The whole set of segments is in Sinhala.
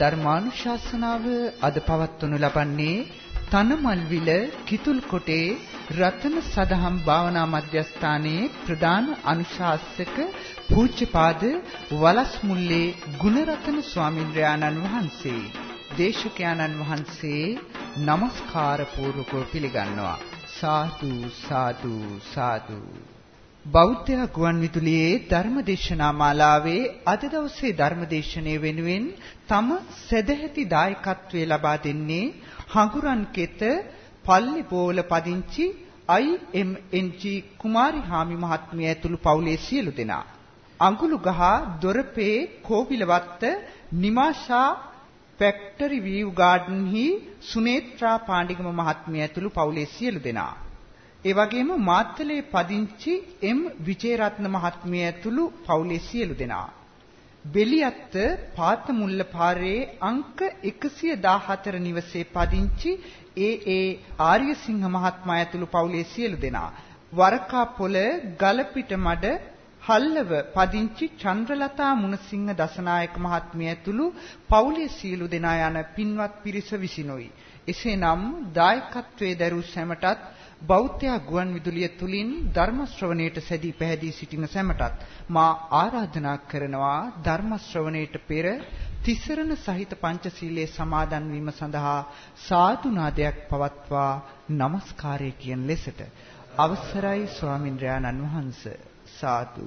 ධර්මානුශාසනාව අද පවත්වනු ලබන්නේ තනමල්විල කිතුල්කොටේ රතන සදහම් භාවනා මධ්‍යස්ථානයේ ප්‍රධාන අනුශාසක පූජ්‍යපාද වලස්මුල්ලේ ගුණරතන ස්වාමින්ද්‍රයාණන් වහන්සේ දේශකයාණන් වහන්සේ নমස්කාර පූර්වකව පිළිගන්නවා. සාදු සාදු සාදු. බෞද්ධ ගුවන්විදුලියේ ධර්මදේශනා මාලාවේ අද දවසේ ධර්මදේශනය වෙනුවෙන් තම සදැහැති දායකත්වයේ ලබා දෙන්නේ හඟුරන් කෙත පල්ලි බෝල පදිංචි IMNG කුමාරි හාමි මහත්මිය ඇතුළු පවුලේ සියලු දෙනා. අඟුළු ගහ දොරපේ කෝවිලවත්ත නිමාෂා ෆැක්ටරි වීව් ගාඩන්හි සුනේත්‍රා පාණ්ඩිගම මහත්මිය ඇතුළු පවුලේ සියලු දෙනා. ඒ වගේම මාත්තලේ පදිංචි එම් විජේරත්න මහත්මිය ඇතුළු පවුලේ සියලු දෙනා බෙලියත්ත පාතමුල්ල පාරේ අංක 114 නිවසේ පදිංචි ඒ ඒ ආර්යසිංහ මහත්මයා ඇතුළු පවුලේ සියලු දෙනා වරකා පොළ ගලපිට මඩ හල්ලව පදිංචි චන්ද්‍රලතා මුණසිංහ දසනායක මහත්මිය ඇතුළු පවුලේ සියලු දෙනා යන පින්වත් පිරිස විසිනොයි. එසේනම් දායකත්වයේ දරූ සැමටත් බෞද්ධ ගුවන් විදුලිය තුලින් ධර්ම ශ්‍රවණයට සැදී පැහැදී සිටින සැමටත් මා ආරාධනා කරනවා ධර්ම ශ්‍රවණයට පෙර තිසරණ සහිත පංචශීලයේ සමාදන් වීම සඳහා සාදු නාදයක් පවත්වා নমස්කාරය කියන ලෙසට අවසරයි ස්වාමින්ද්‍රයාණන් වහන්සේ. සාදු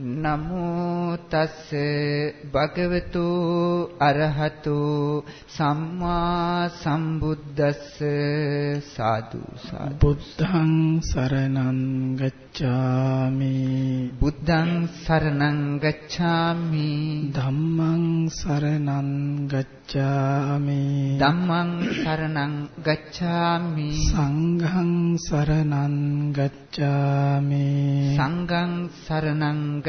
නමෝ තස් භගවතු අරහතු සම්මා සම්බුද්දස්ස සාදු. බුද්ධං සරණං ගච්ඡාමි. බුද්ධං සරණං ගච්ඡාමි. ධම්මං සරණං ගච්ඡාමි. ධම්මං සරණං ගච්ඡාමි. සංඝං සරණං ගච්ඡාමි. සංඝං සරණං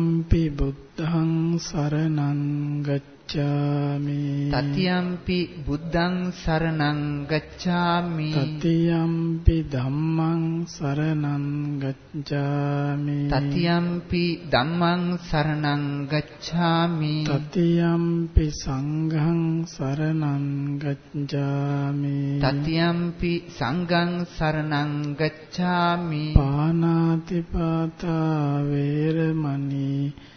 Sampi Buddha. බුද්ධං සරණං ගච්ඡාමි. තතියම්පි බුද්ධං සරණං ගච්ඡාමි. තතියම්පි ධම්මං සරණං ගච්ඡාමි. තතියම්පි ධම්මං සරණං ගච්ඡාමි. තතියම්පි සංඝං සරණං ගච්ඡාමි. තතියම්පි සංඝං සරණං ගච්ඡාමි. පානාති පාතා වේරමණී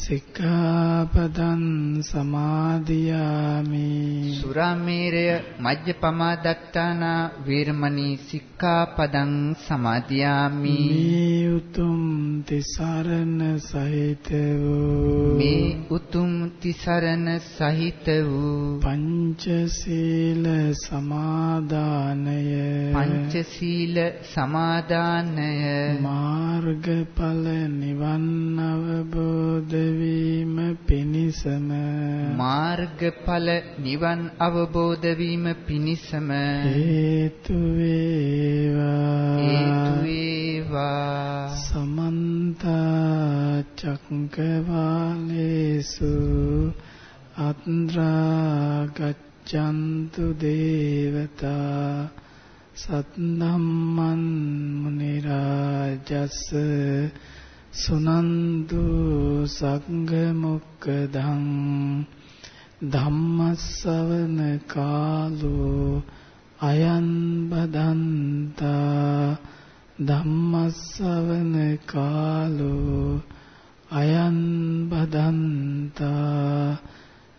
සික්ඛාපදං සමාදියාමි සුරාමේරය මජ්ජපමා දත්තානා වීරමණී සික්ඛාපදං සමාදියාමි. මේ උතුම් තිසරණ සහිත වූ මේ උතුම් තිසරණ සහිත වූ පංචශීල සමාදානය. පංචශීල සමාදානය. මාර්ගඵල නිවන් අවබෝධ වීම පිණිසම. මාර්ගඵල නිවන් අවබෝධ වීම පිණිසම. හේතු වේවා. හේතු වේවා. සමන්ත චක්කවාලේසු අත්‍රා ගච්ඡන්තු දේවතා සත්නම්මන් මුනි රාජස් සුනන්තු සංඝ මොක්කදං ධම්මස්සවන කාලෝ අයන් බදන්තා ධම්මස්සවන කාලෝ අයන් බදන්තා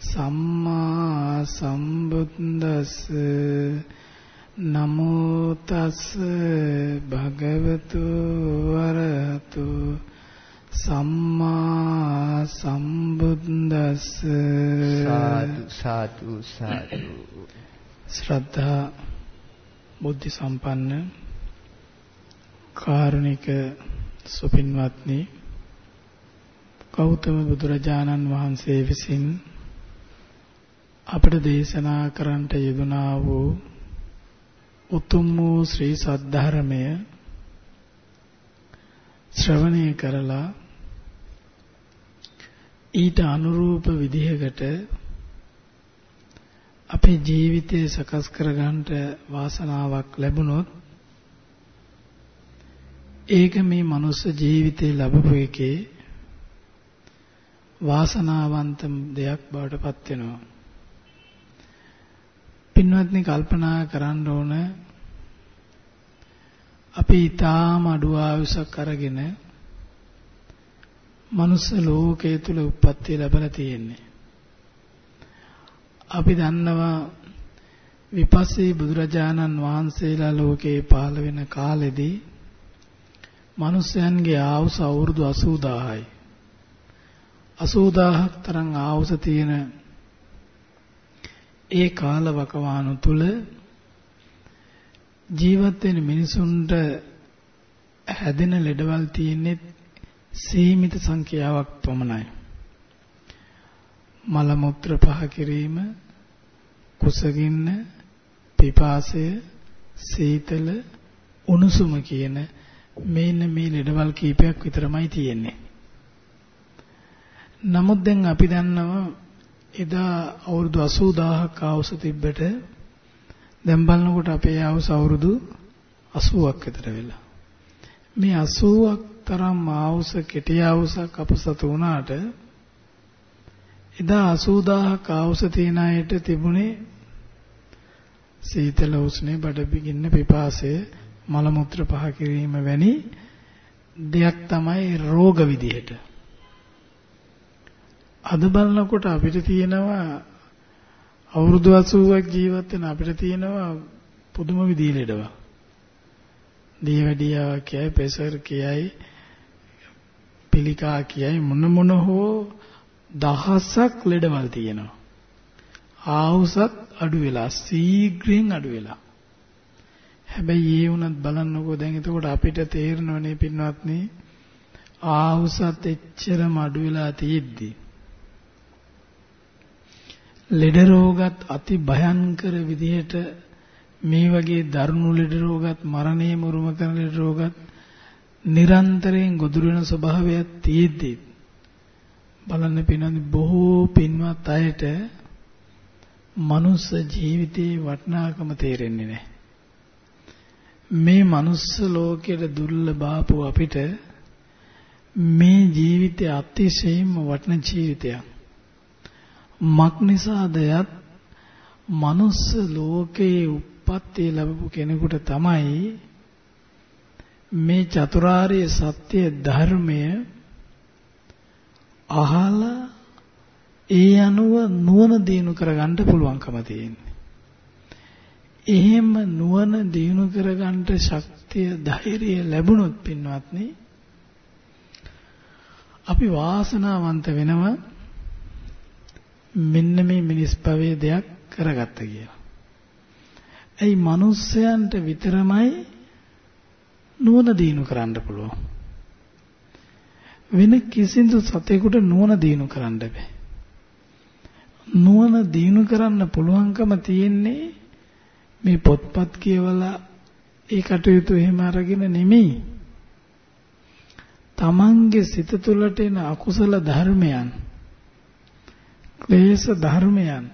සම්මා සම්බුද්දස්ස නමෝ තස් භගවතු වරහතු සම්මා සම්බුද්දස්ස සාදු සාදු සාදු. ශ්‍රද්ධා බුද්ධ සම්පන්න කාරුණික සුපින්වත්නි ගෞතම බුදුරජාණන් වහන්සේ විසින් අපට දේශනා කරන්නට යෙදුනා වූ උතුම් වූ ශ්‍රී සද්ධර්මය ශ්‍රවණය කරලා ඊට අනුරූප විදිහකට අපේ ජීවිතය සකස් කරගන්නට වාසනාවක් ලැබුණොත් ඒක මේ මනුස්ස ජීවිතේ ලැබපු එකේ වාසනාවන්ත දෙයක් බවට පත් වෙනවා. පින්වත්නි කල්පනා කරන්න ඕන අපි ඊටාම අඩු ආයුෂක් අරගෙන මනුස්ස ලෝකයේ තුල උප්පත්ති ලැබලා තියෙන්නේ. අපි දන්නවා විපස්සී බුදුරජාණන් වහන්සේලා ලෝකේ පහළ වෙන කාලෙදී මිනිස්යන්ගේ ආයුෂ අවුරුදු 80000යි. 80000ක් තරම් ආයුෂ තියෙන ඒ කාල වකවානු තුල ජීවත් වෙන මිනිසුන්ට හැදෙන ලෙඩවල් තියෙන්නේ සීමිත සංඛ්‍යාවක් පමණයි. මල මුත්‍ර පහ කිරීම, කුසගින්න, පිපාසය, සීතල, උණුසුම කියන මේන්න මේ ලෙඩවල් කීපයක් විතරමයි තියෙන්නේ. නමුත් දැන් අපි දන්නවා එදා අවුරුදු 80000ක් ආවුස තිබ්බට දැන් බලනකොට අපේ ආවුස අවුරුදු 80ක් විතර වෙලා. මේ 80ක් තරම් ආවුස කෙටි ආවුසක් අප සතු වුණාට එදා 80000ක් ආවුස තියන අයට තිබුණේ සීතල උෂ්ණේ බඩගින්න පිපාසය මල මුත්‍ර පහ කිරීම වැනි දෙයක් තමයි රෝග විදිහට අද බලනකොට අපිට තියෙනවා අවුරුදු 80ක් ජීවත් වෙන අපිට තියෙනවා පුදුම විදිහේ ලෙඩව. දියවැඩියාව කියයි ප්‍රෙෂර් කියයි පිළිකා කියයි මොන මොන හෝ දහසක් ලෙඩවල් තියෙනවා. ආවුසත් අඩු වෙලා සීග්‍රයෙන් අඩු වෙලා. හැබැයි ඒ වුණත් බලන්නකෝ දැන් එතකොට අපිට තේරෙනවනේ පින්වත්නි ආවුසත් එච්චරම අඩු වෙලා තියෙද්දි ලෙඩ රෝගත් අති භයංකර විදිහට මේ වගේ දරුණු ලෙඩ රෝගත් මරණය මුරුම කරන ලෙඩ රෝගත් නිරන්තරයෙන් ගොදුරු වෙන ස්වභාවයක් තියෙද්දි බලන්න පින්නන්නේ බොහෝ පින්වත් අයට මනුස්ස ජීවිතේ වටිනාකම තේරෙන්නේ නැහැ. මේ මනුස්ස ලෝකයට දුර්ලභ ආපු අපිට මේ ජීවිතය අතිශයින්ම වටින ජීවිතයක්. මක් නිසාද යත් මනුස්ස ලෝකයේ උප්පත්ති ලැබපු කෙනෙකුට තමයි මේ චතුරාර්ය සත්‍ය ධර්මය අහලා ඒ අනුව නුවණ දිනු කරගන්න පුළුවන්කම තියෙන්නේ. එහෙම නුවණ දිනු කරගන්න ශක්තිය ධෛර්යය ලැබුණොත් පින්වත්නි අපි වාසනාවන්ත වෙනවා මෙන්න මේ මිනිස් භවයේ දෙයක් කරගත්ත කියලා. ඇයි මිනිස්යන්ට විතරමයි නුවණ දිනු කරන්න පුළුවන්. වෙන කිසිදු සතෙකුට නුවණ දිනු කරන්න බෑ. නුවණ දිනු කරන්න පුළුවන්කම තියෙන්නේ මේ පොත්පත් කියවලා ඒ කටයුතු එහෙම අරගෙන නෙමෙයි. තමන්ගේ සිත තුළට එන අකුසල ධර්මයන් ක්ලේශ ධර්මයන්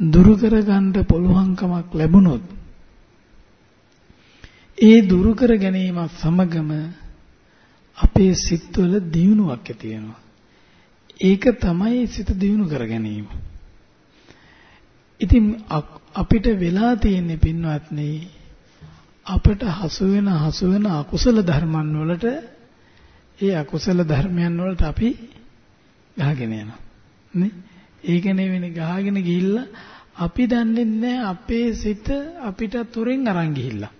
දුරු කරගන්න පුළුවන්කමක් ලැබුණොත් ඒ දුරු කර ගැනීමත් සමගම අපේ සිත්වල දියුණුවක් ඇති වෙනවා. ඒක තමයි සිත දියුණු කර ගැනීම. ඉතින් අපිට වෙලා තියෙන්නේ පින්වත්නි අපට හසු වෙන හසු වෙන අකුසල ධර්මයන් වලට ඒ අකුසල ධර්මයන් වලට අපි ගහගෙන යනවා. නේ? ඒක නෙවෙයි ගහගෙන ගිහිල්ලා අපි දන්නේ නැහැ අපේ සිත අපිට තොරෙන් අරන් ගිහිල්ලා.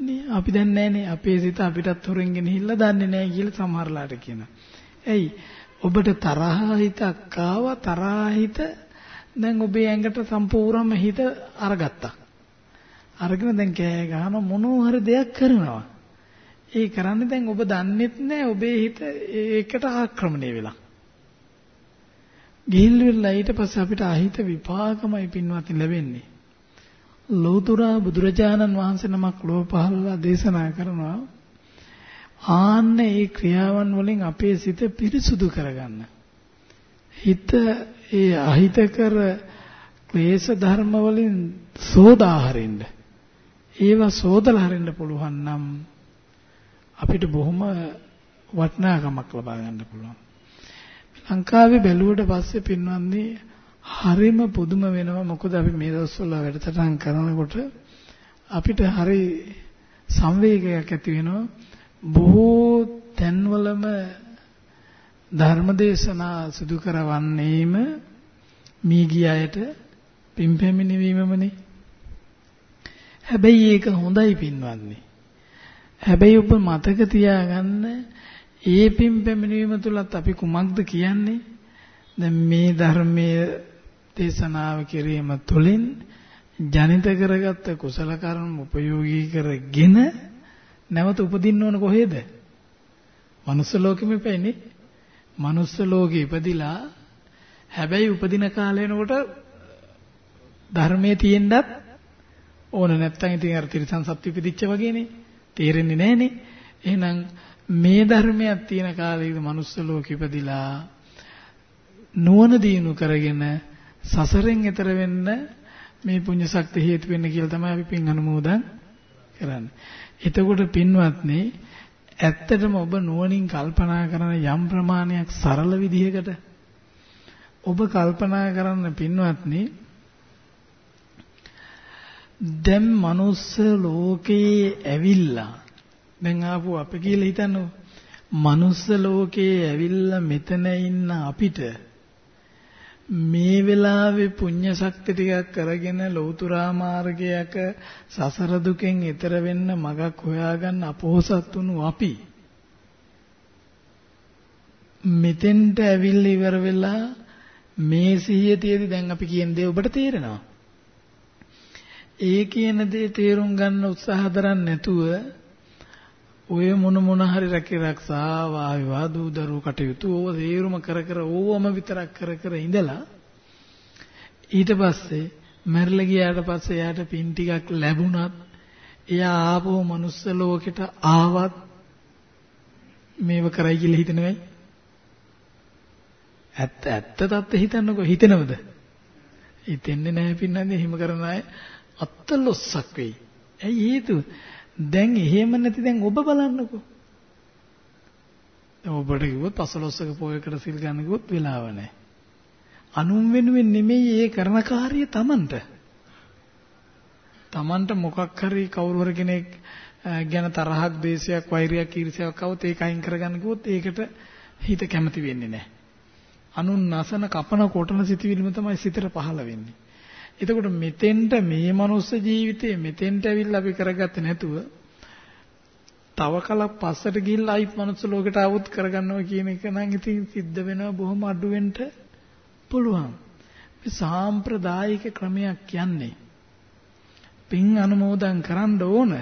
නේ අපි දන්නේ නැහනේ අපේ සිත අපිට තොරෙන් ගෙනහිල්ලා දන්නේ නැහැ කියලා සමහරලාට කියනවා. එයි ඔබට තරහ හිතක් ආවා තරහ හිත දැන් ඔබේ ඇඟට සම්පූර්ණම හිත අරගත්තා. අරගෙන දැන් කෑ ගහන මොනවා හරි දෙයක් කරනවා. ඒ කරන්නේ දැන් ඔබ දන්නෙත් නැහැ ඔබේ හිත ඒකට ආක්‍රමණය වෙලා. ගිහිල් වෙලා ඊට පස්සේ අපිට අහිත විපාකමයි පින්වත්නි ලැබෙන්නේ. ලෝතුරා බුදුරජාණන් වහන්සේ නමක් ලෝ පහළලා දේශනා කරනවා ආන්න ඒ ක්‍රියාවන් වලින් අපේ සිත පිරිසුදු කරගන්න. හිත ඒ අහිතකර ක්ලේශ ධර්ම වලින් සෝදා හරින්න. ඒවා සෝදලා හරින්න පුළුවන් නම් අපිට බොහොම වටිනාකමක් ලබා ගන්න පුළුවන්. ලංකාවේ බැලුවට පස්සේ පින්වත්නි හරිම පුදුම වෙනවා. මොකද අපි මේ දවස්වල වැඩසටහන් කරනකොට අපිට හරි සංවේගයක් ඇති වෙනවා. බොහෝ තැන්වලම ධර්මදේශනා සිදු කරවන්නේම මී ගියයට පිම්පැමිණීමමනේ හැබැයි ඒක හොඳයි පින්වත්නි. හැබැයි ඔබ මතක තියාගන්න ඒ පිම්පැමිණීම තුලත් අපි කුමක්ද කියන්නේ දැන් මේ ධර්මයේ දේශනාව කිරීම තුළින් ජනිත කරගත්ත කුසල කර්ම උපයෝගී කරගෙන නැවත උපදින්න ඕන කොහෙද? මනුස්ස ලෝකෙම ඉපෙන්නේ. මනුස්ස ලෝකෙ ඉපදිලා හැබැයි උපදින කාලේ එනකොට ධර්මයේ තියෙන්නත් ඕන නැත්තම් ඉතින් අර තිරසන් සත්‍ය ඉපදිච්ච වගේනේ. තේරෙන්නේ නැහනේ. එහෙනම් මේ ධර්මයක් තියෙන කාලේද මනුස්ස ලෝකෙ ඉපදිලා නුවණ දිනු කරගෙන සසරෙන් එතර වෙන්න මේ පුණ්‍ය ශක්තිය හේතු වෙන්න කියලා තමයි අපි පින් අනුමෝදන් කරන්නේ. එතකොට පින්වත්නි ඇත්තටම ඔබ නුවණින් කල්පනා කරන යම් ප්‍රමාණයක් සරල විදිහකට ඔබ කල්පනා කරන්න පින්වත්නි දැන් මනුස්ස ලෝකේ ඇවිල්ලා දැන් ආපු අපි කියලා හිතන්නකො මනුස්ස ලෝකේ ඇවිල්ලා මෙතන ඉන්න අපිට මේ වෙලාවේ පුණ්‍ය ශක්ති ටිකක් කරගෙන ලෞතුරා මාර්ගයක සසර දුකෙන් එතර වෙන්න මගක් හොයාගන්න අපෝසත් වුණු අපි මෙතෙන්ට ඇවිල්ලා ඉවර වෙලා මේ සිහිය තියදී දැන් අපි කියන දේ ඔබට තේරෙනවා. ඒ කියන දේ තේරුම් ගන්න උත්සාහ දරන්නේ නැතුව ඔය මොන මොන හරි රැකී ආරක්ෂා වාවිවා දූ දරු කටයුතු ඕව තේරුම කර කර ඕවම විතරක් කර කර ඉඳලා ඊට පස්සේ මැරිලා ගියාට පස්සේ යාට පින් ටිකක් ලැබුණත් එයා ආපහු මනුස්ස ලෝකෙට ආවත් මේව කරයි කියලා හිතනවයි ඇත්ත ඇත්ත තත්ත්ව හිතන්නකෝ හිතෙනවද? හිතෙන්නේ නැහැ පින්නන්නේ හිම කරන අය අත්තලොස්සක් වෙයි. ඇයි හේතුව? දැන් එහෙම නැති දැන් ඔබ බලන්නකෝ. දැන් ඔබට කිව්වොත් පසළොස්සක පොයකට සිල් ගන්න කිව්වොත් වෙලාව නැහැ. අනුන් වෙනුවෙන් නෙමෙයි ඒ කරන කාර්යය Tamanට. Tamanට මොකක් හරි කවුරු හරි කෙනෙක් ගැන තරහක්, දේශයක්, වෛරයක්, ඊර්ෂ්‍යාවක් આવුත් ඒක අයින් කරගන්න කිව්වොත් ඒකට හිත කැමති වෙන්නේ නැහැ. අනුන් නසන කපන කොටන සිටිවිලිම තමයි සිතට පහළ වෙන්නේ. එතකොට මෙතෙන්ට මේ මනුස්ස ජීවිතේ මෙතෙන්ට ඇවිල්ලා අපි කරගත්තේ නැතුව තව කලක් පස්සට ගිහිල්ලා ආයිත් මනුස්ස ලෝකයට આવුත් කරගන්නවා කියන එක නම් ඉතින් සිද්ධ වෙනවා බොහොම අඩුවෙන්න පුළුවන්. මේ සාම්ප්‍රදායික ක්‍රමයක් කියන්නේ. පින් අනුමෝදන් කරන්න ඕන.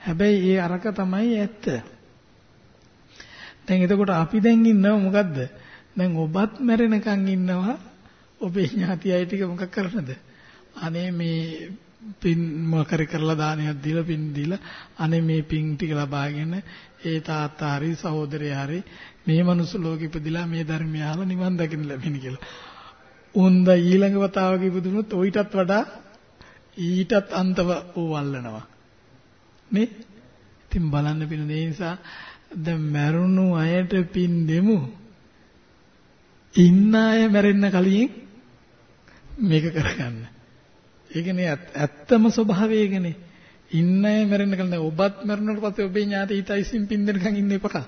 හැබැයි ඒ අරක තමයි ඇත්ත. දැන් එතකොට අපි දැන් ඉන්නව මොකද්ද? දැන් ඔබත් මැරෙනකන් ඉන්නවා. ඔබේ ඥාති අය ටික මොකක් කරනද? අනේ මේ පින් මොකරි කරලා දානයක් දීලා පින් දීලා අනේ මේ පින් ටික ලබාගෙන ඒ තාත්තා හරි සහෝදරයා හරි මේ මනුස්ස ලෝකෙ ඉපදිලා මේ ධර්මය අහලා නිවන් දකින්න ලැබෙන කියලා. උන්ද ඊළඟ වතාවක ඉපදුනොත් ඔయితත් වඩා ඊටත් අන්තව ඕවල්ලනවා. නේ? ඉතින් බලන්න පින ඒ නිසා දැන් මරුණු අයට පින් දෙමු. ඉන්න අය මැරෙන්න කලින් මේක කරගන්න. ඒකනේ ඇත්තම ස්වභාවය ඒකනේ. ඉන්න අය මැරෙන්න කලින් ඔබත් මැරුණාට පස්සේ ඔබේ ඥාති හිතයිසින් පින් දෙනකන් ඉන්න එපා.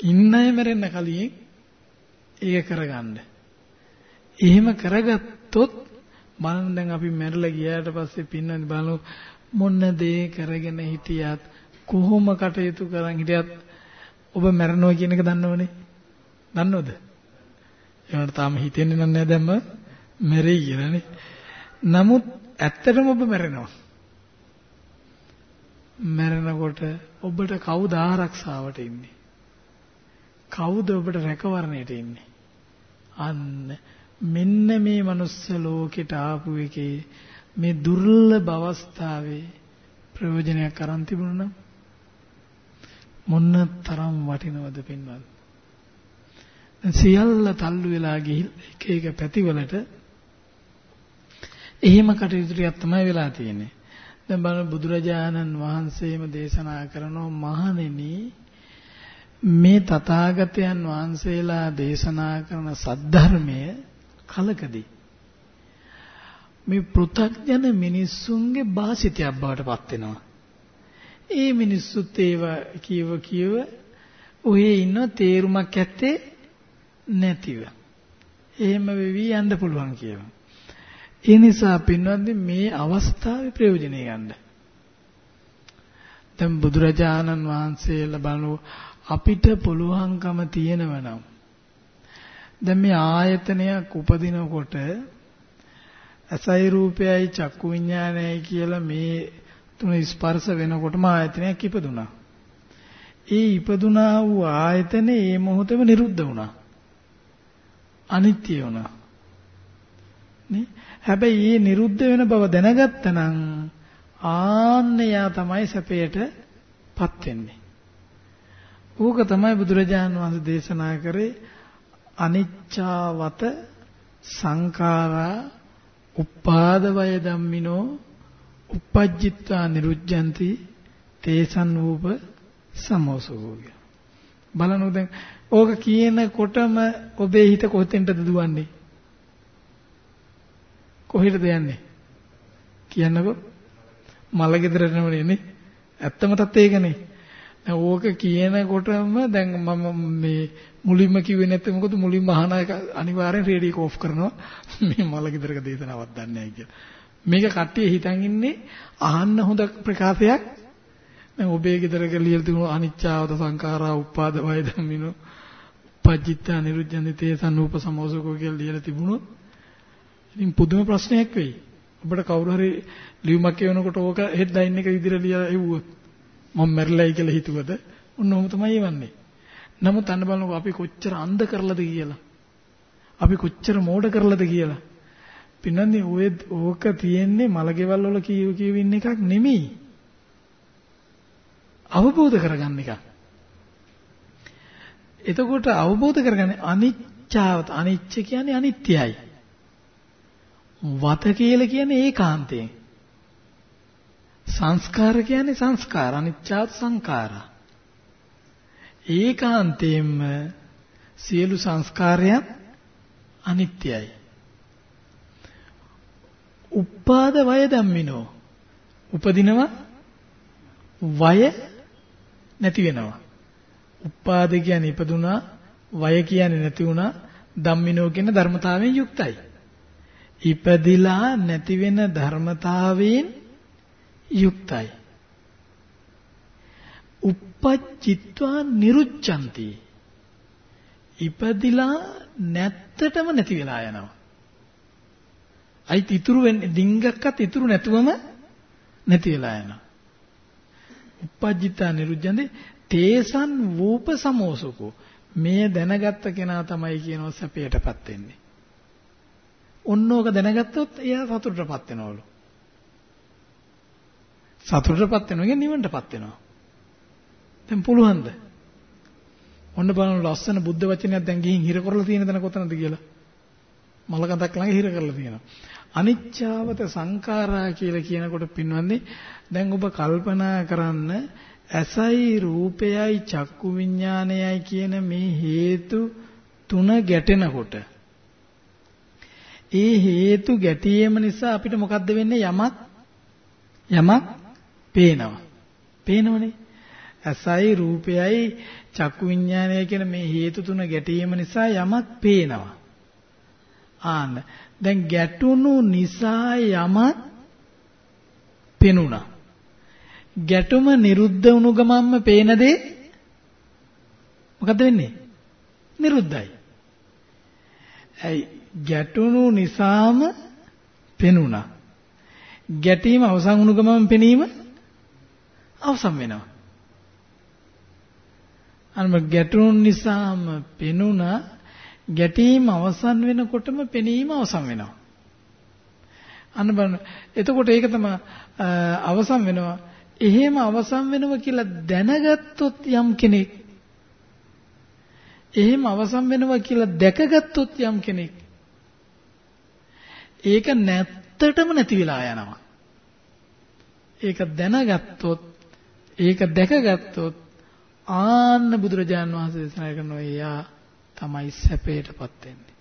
ඉන්න අය මැරෙන්න කලින් ඒක කරගන්න. එහෙම කරගත්තොත් බලන්න දැන් අපි මැරලා ගියාට පස්සේ පින්නත් බලමු මොන දේ කරගෙන හිටියත් කොහොම කටයුතු කරන් හිටියත් ඔබ මැරෙනවා කියන එක දන්නවනේ. දන්නවද? ඒවට තාම හිතෙන්නේ නැහැ දැම්ම මැරෙයි කියලානේ. නමුත් ඇත්තටම ඔබ මැරෙනවා. මැරෙනකොට ඔබට කවුද ආරක්ෂාවට ඉන්නේ? කවුද ඔබට රැකවරණයට ඉන්නේ? අන්න මෙන්න මේ manuss ලෝකෙට ආපු එකේ මේ දුර්ලභ අවස්ථාවේ ප්‍රයෝජනයක් අරන් තිබුණා නම් මොන්න තරම් වටිනවද පින්වත් සියල්ල තල්ලු වෙලා ගිහින් එක එක පැතිවලට එහෙම කටයුතු ටිකක් තමයි වෙලා තියෙන්නේ දැන් බලන්න බුදුරජාණන් වහන්සේම දේශනා කරනවා මහණෙනි මේ තථාගතයන් වහන්සේලා දේශනා කරන සද්ධර්මය කලකදී මේ පෘථග්ජන මිනිස්සුන්ගේ වාසිතයක් බවට පත් වෙනවා. ඒ මිනිස්සුත් ඒව කියව කියව ඔහේ ඉන්න තේරුමක් ඇත්තේ නැතිව. එහෙම වෙවි යන්න පුළුවන් කියනවා. ඒ නිසා පින්වත්නි මේ අවස්ථාවේ ප්‍රයෝජනෙ ගන්න. දැන් බුදුරජාණන් වහන්සේලා බලනු අපිට පුළුවන්කම තියෙනව නම් දැන් මේ ආයතනයක් උපදිනකොට අසයි රූපයයි චක්කු විඥානයයි කියලා මේ තුන ස්පර්ශ වෙනකොටම ආයතනයක් ඉපදුනා. ඒ ඉපදුනා වූ ආයතනේ ඒ මොහොතේම නිරුද්ධ වුණා. අනිත්‍ය වුණා. නේ? හැබැයි මේ නිරුද්ධ වෙන බව දැනගත්තනම් ආන්නයා තමයි සැපයටපත් වෙන්නේ. ඌක තමයි බුදුරජාන් වහන්සේ දේශනා කරේ අනිච්චාවත සංඛාරා උපාද වය ධම්මිනෝ uppajjitta niruddhanti තේසන් රූප සමෝසෝ බලනු දැන් ඕක කියනකොටම ඔබේ හිත කොහෙන්ටද දුවන්නේ කොහෙටද යන්නේ? කියන්නකෝ. මල ගෙදරට නෙමෙයි ඇත්තම තත් ඒකනේ. දැන් ඕක කියනකොටම දැන් මම මේ මුලින්ම කිව්වේ නැත්නම් මොකද? මුලින්ම අහන එක අනිවාර්යෙන් රේඩියෝ එක ඔෆ් කරනවා. මේ මල ගෙදරක දේශනාවක් දන්නේ නැහැ කියලා. මේක කට්ටිය හිතන් ඉන්නේ අහන්න හොඳ ප්‍රකාශයක්. දැන් ඔබේ ගෙදරක ලියලා තිබුණු අනිච්චාවද සංඛාරා උපාද වය ධම්මිනෝ පජ්ජිත්ත අනිරුද්ධන්තේ සනූප සමෝසකෝ කියලා ලියලා තිබුණොත් ඉතින් පුදුම ප්‍රශ්නයක් වෙයි. ඔබට කවුරු හරි ලියුමක් කියනකොට ඕක හෙඩ්ලයින් එක විදිහට ලියලා එව්වොත් මම මැරිලායි කියලා හිතුවද? ඔන්න ඔහොම තමයි එවන්නේ. නමුත් අන්න බලනකො අපි කොච්චර අන්ධ කරලාද කියලා. අපි කොච්චර මෝඩ කරලාද කියලා. පින්නන්නේ ඔය ඕක තියෙන්නේ මලගෙවල් වල කියව කියව ඉන්න එකක් නෙමෙයි. අවබෝධ කරගන්න එක. එතකොට අවබෝධ කරගන්නේ අනිච්චාවත අනිච්ච කියන්නේ අනිත්‍යයි. වත කියලා කියන්නේ ඒකාන්තයෙන්. සංස්කාර කියන්නේ සංස්කාර අනිච්චාත් සංඛාරා. ඒකාන්තයෙන්ම සියලු සංස්කාරයන් අනිත්‍යයි. උපාද වය ධම්මිනෝ උපදිනවා වය නැති වෙනවා. උපාද කියන්නේ ඉපදුනා වය කියන්නේ නැති වුණා ධම්මිනෝ කියන ධර්මතාවයෙන් යුක්තයි. ඉපදිලා නැති වෙන ධර්මතාවයෙන් යුක්තයි. uppajjitva niruccanti. ඉපදිලා නැත්තටම නැති වෙලා යනවා. අයිත් ඉතුරු වෙන්නේ ඩිංගක්වත් ඉතුරු නැතුවම නැති වෙලා යනවා. uppajjita niruccanti තේසන් වූප සමෝසකෝ මේ දැනගත්ත කෙනා තමයි කියනවා සැපයටපත් වෙන්නේ. ඔන්නෝක දැනගත්තොත් එයා සතුටටපත් වෙනවලු. සතුටටපත් වෙනවා කියන්නේ නිවනටපත් වෙනවා. දැන් පුළුවන්ද? ඔන්න බලන්න ලස්සන බුද්ධ වචනයක් දැන් ගිහින් හිර කරලා තියෙන දන කොතනද කියලා. මලකඳක් ළඟ හිර කරලා තියෙනවා. අනිච්චාවත සංඛාරා කියලා කියනකොට පින්වන්නේ දැන් ඔබ කල්පනා කරන්න ඇසයි රූපයයි චක්කු විඥානයයි කියන මේ හේතු තුන ගැටෙනකොට ඒ හේතු ගැටීම නිසා අපිට මොකද්ද වෙන්නේ යමක් යමක් පේනවා පේනවනේ ඇසයි රූපයයි චක්කු විඥානය කියන මේ හේතු තුන ගැටීම නිසා යමක් පේනවා. ආන්න දැන් ගැටුණු නිසා යමක් පෙනුණා. ගැටුම නිරුද්ධ වුණු ගමන්ම පේන දේ මොකද වෙන්නේ? නිරුද්ධයි. ඇයි ගැටුණු නිසාම පෙනුණා. ගැටීම අවසන් වුණු ගමන් පෙනීම අවසන් වෙනවා. අන්න ගැටුණු නිසාම පෙනුණා ගැටීම අවසන් වෙනකොටම පෙනීම අවසන් වෙනවා. අන්න බලන්න. එතකොට ඒක තමයි අවසන් වෙනවා. එහෙම අවසන් වෙනවා කියලා දැනගත්තොත් යම් කෙනෙක් එහෙම අවසන් වෙනවා කියලා දැකගත්තොත් යම් කෙනෙක් ඒක නැත්තටම නැති වෙලා යනවා. ඒක දැනගත්තොත් ඒක දැකගත්තොත් ආන්න බුදුරජාන් වහන්සේ දේශනා කරනවා එයා තමයි සැපයටපත් වෙන්නේ.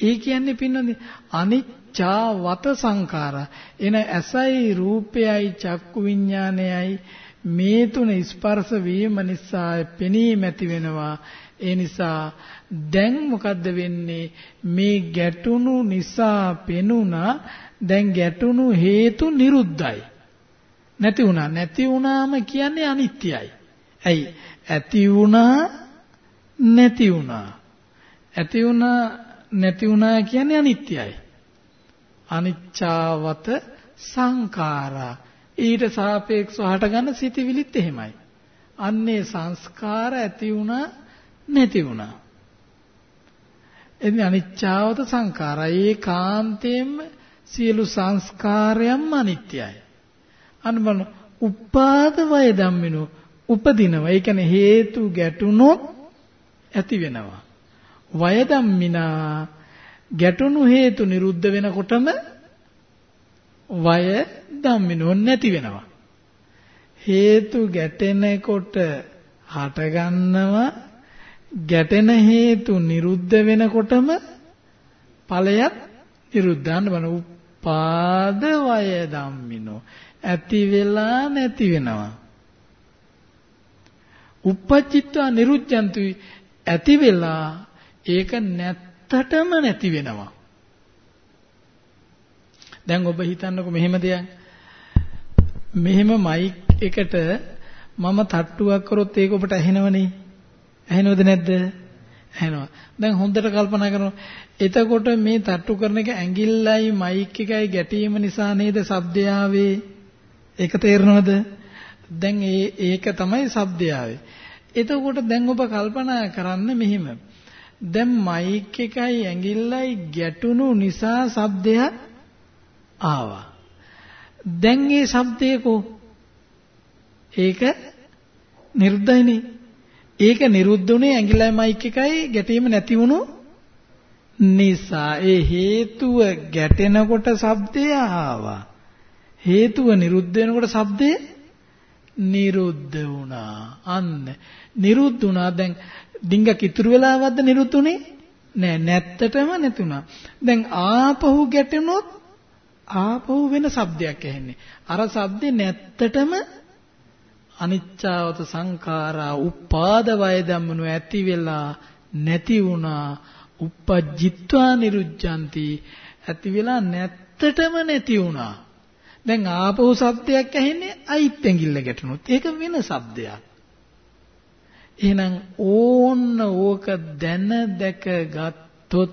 ඒ කියන්නේ පින්නන්නේ අනිච්චා වත සංඛාර එන ඇසයි රූපයයි චක්කු විඥානයයි මේ තුන ස්පර්ශ වීම නිසා පෙනීම ඇති වෙනවා ඒ නිසා දැන් මොකද්ද වෙන්නේ මේ ගැටුණු නිසා පෙනුණා දැන් ගැටුණු හේතු නිරුද්ධයි නැති වුණා නැති වුණාම කියන්නේ අනිත්‍යයි ඇයි ඇති වුණා නැති වුණා. ඇති වුණා නැති වුණා කියන්නේ අනිත්‍යයි. අනිච්චාවත සංඛාරා ඊට සාපේක්ෂව හටගන්න සිටිවිලිත් එහෙමයි. අන්නේ සංස්කාර ඇති වුණා නැති වුණා. එදින අනිච්චාවත සංඛාරා ඒකාන්තයෙන්ම සියලු සංස්කාරයන්ම අනිත්‍යයි. අනුබන උපාද වය ධම්මිනෝ උපදිනවා. ඒ කියන්නේ හේතු ගැටුනොත් ඇති වෙනවා. වය ධම්මිනා ගැටුණු හේතු නිරුද්ධ වෙනකොටම වය ධම්මිනෝ නැති වෙනවා. හේතු ගැටෙනකොට හට ගන්නවා ගැටෙන හේතු නිරුද්ධ වෙනකොටම ඵලයක් නිරුද්ධාන්න බන උපාද වය ධම්මිනෝ ඇති වෙලා නැති වෙනවා uppajjitwa nirucchantu ඇති වෙලා ඒක නැත්තටම නැති වෙනවා. දැන් ඔබ හිතන්නකො මෙහෙම දෙයක්. මෙහෙම මයික් එකට මම තට්ටුවක් කරොත් ඒක ඔබට ඇහෙනවනේ. ඇහෙනවද නැද්ද? ඇහෙනවා. දැන් හොඳට කල්පනා කරනවා. එතකොට මේ තට්ටු කරන එක ඇඟිල්ලයි මයික් එකයි ගැටීම නිසා නේද ශබ්දය ආවේ? ඒක තේරෙනවද? දැන් ඒ ඒක තමයි ශබ්දය ආවේ. එතකොට දැන් ඔබ කල්පනා කරන්න මෙහිම. දැන් මයික් එකයි ඇඟිල්ලයි ගැටුණු නිසා ශබ්දයක් ආවා. දැන් ඒ ශබ්දයකෝ ඒක නිර්දයනේ. ඒක නිරුද්ධ වුණේ ඇඟිලයි මයික් එකයි ගැටීම නැති වුණු නිසා ඒ හේතුව ගැටෙනකොට ශබ්දය ආවා. හේතුව නිරුද්ධ වෙනකොට ශබ්දය නිරුද්ධ වුණා. අන්න නිරුද්ධ වුණා දැන් ඩිංගක් ඉතුරු වෙලාවද්ද නිරුද්ධුනේ? නෑ නැත්තටම නැතුණා. දැන් ආපහු ගැටුණොත් ආපහු වෙන ශබ්දයක් ඇහෙන්නේ. අර ශබ්දේ නැත්තටම අනිච්චාවත සංඛාරා උපාද වය ධම්මනු ඇති වෙලා නැති වුණා. uppajjitwa nirucchanti ඇති වෙලා නැත්තටම නැති වුණා. දැන් ආපහු සබ්දයක් ඇහෙන්නේ අයිත් ඇඟිල්ල ගැටුනොත්. ඒක වෙන සබ්දයක් එහෙනම් ඕන්න ඕක දැන දැක ගත්තොත්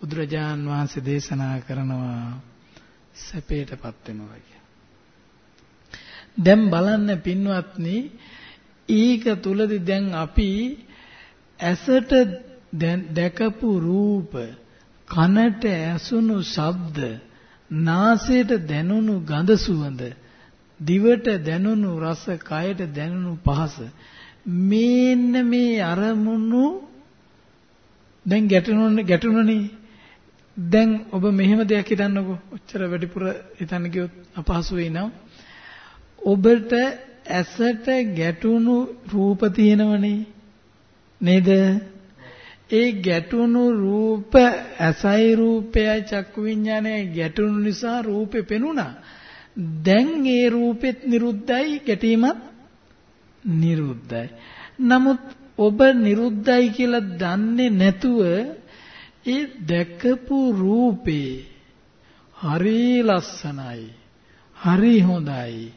බුදුරජාන් වහන්සේ දේශනා කරනවා සැපේටපත් වෙනවා දැන් බලන්න පින්වත්නි ඊක තුලදී දැන් අපි ඇසට දැකපු රූප කනට ඇසුණු ශබ්ද නාසයට දැනුණු ගඳ සුවඳ දිවට දැනුණු රස කයට දැනුණු පහස මේන්න මේ අරමුණු දැන් ගැටුණුනේ ගැටුණනේ. දැන් ඔබ මෙහෙම දෙයක් හිතන්නකෝ. ඔච්චර වැඩිපුර හිතන්න ගියොත් අපහසු වෙයි නම්. ඔබට ඇසට ගැටුණු රූප තියෙනවනේ නේද ඒ ගැටුණු රූප ඇසයි රූපයයි චක්කු විඤ්ඤාණයයි ගැටුණු නිසා රූපේ පෙනුණා දැන් ඒ රූපෙත් නිරුද්ධයි ගැටීමත් නිරුද්ධයි. නමුත් ඔබ නිරුද්ධයි කියලා දන්නේ නැතුව ඒ දැකපු රූපේ හරි ලස්සනයි. හරි හොඳයි.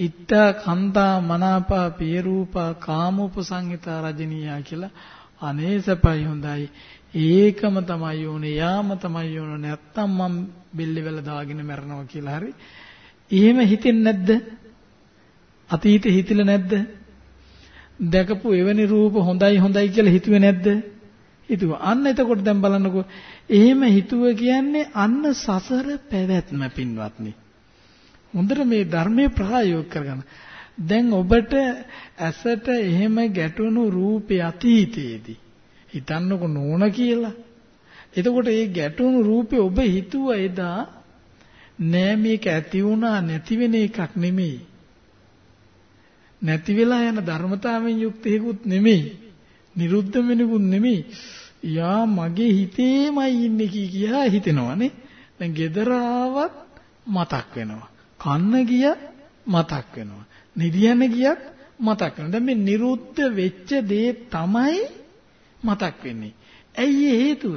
ඉත්තා කන්තා මනාපා පිය රූපා කාමෝපසංහිතා රජනීයා කියලා අනේ සපයි හොඳයි. ඒකම තමයි ඕනේ. යාම තමයි ඕනේ. නැත්තම් මම බෙල්ලේ වෙල දාගෙන මැරෙනවා කියලා හරි. එහෙම හිතෙන්නේ නැද්ද? අතීතේ හිතිලා නැද්ද? දැකපු එවැනි රූප හොඳයි හොඳයි කියලා හිතුවේ නැද්ද? හිතුවා. අන්න එතකොට දැන් බලන්නකෝ. එහෙම හිතුව කියන්නේ අන්න සසර පැවැත්ම පින්වත්නි. හොඳට මේ ධර්මයේ ප්‍රායෝගික කරගන්න. දැන් ඔබට ඇසට එහෙම ගැටුණු රූපේ අතීතයේදී හිතන්නකො නෝන කියලා. එතකොට මේ ගැටුණු රූපේ ඔබ හිතුවා එදා නෑ මේක ඇති වුණා නැති වෙන එකක් නෙමෙයි. නැති වෙලා යන ධර්මතාවයෙන් යුක්ත හේකුත් නෙමෙයි. නිරුද්ධ වෙනුකුත් නෙමෙයි. යා මගේ හිතේමයි ඉන්නේ කියා හිතෙනවනේ. දැන් gedara ආවත් මතක් වෙනවා. කන්න ගිය මතක් වෙනවා. නිදියන්න ගියත් මතක් වෙනවා. දැන් මේ නිරුද්ධ වෙච්ච දේ තමයි මතක් වෙන්නේ. ඇයි හේතුව?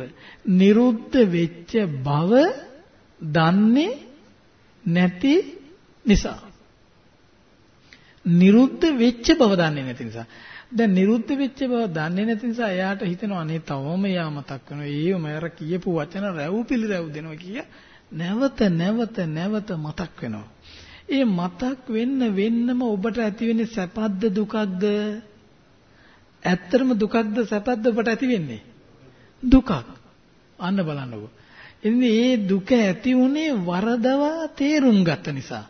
නිරුද්ධ වෙච්ච බව දන්නේ නැති නිසා. නිරුද්ධ වෙච්ච බව දන්නේ නැති නිසා. දැන් නිරුද්ධ වෙච්ච බව දන්නේ නැති නිසා එයාට හිතෙනවා අනේ තවම යා මතක් වෙනවා. ඒ මයර කියපු වචන රැව් පිළිරැව් දෙනවා කිය නැවත නැවත නැවත මතක් වෙනවා. ඒ මතක් වෙන්න වෙන්නම ඔබට ඇති වෙන්නේ සැපද්ද දුකක්ද? ඇත්තටම දුකක්ද සැපද්ද ඔබට ඇති වෙන්නේ? දුකක්. අන්න බලන්නකෝ. ඉතින් මේ දුක ඇති උනේ වරදවා තේරුම් ගත්ත නිසා.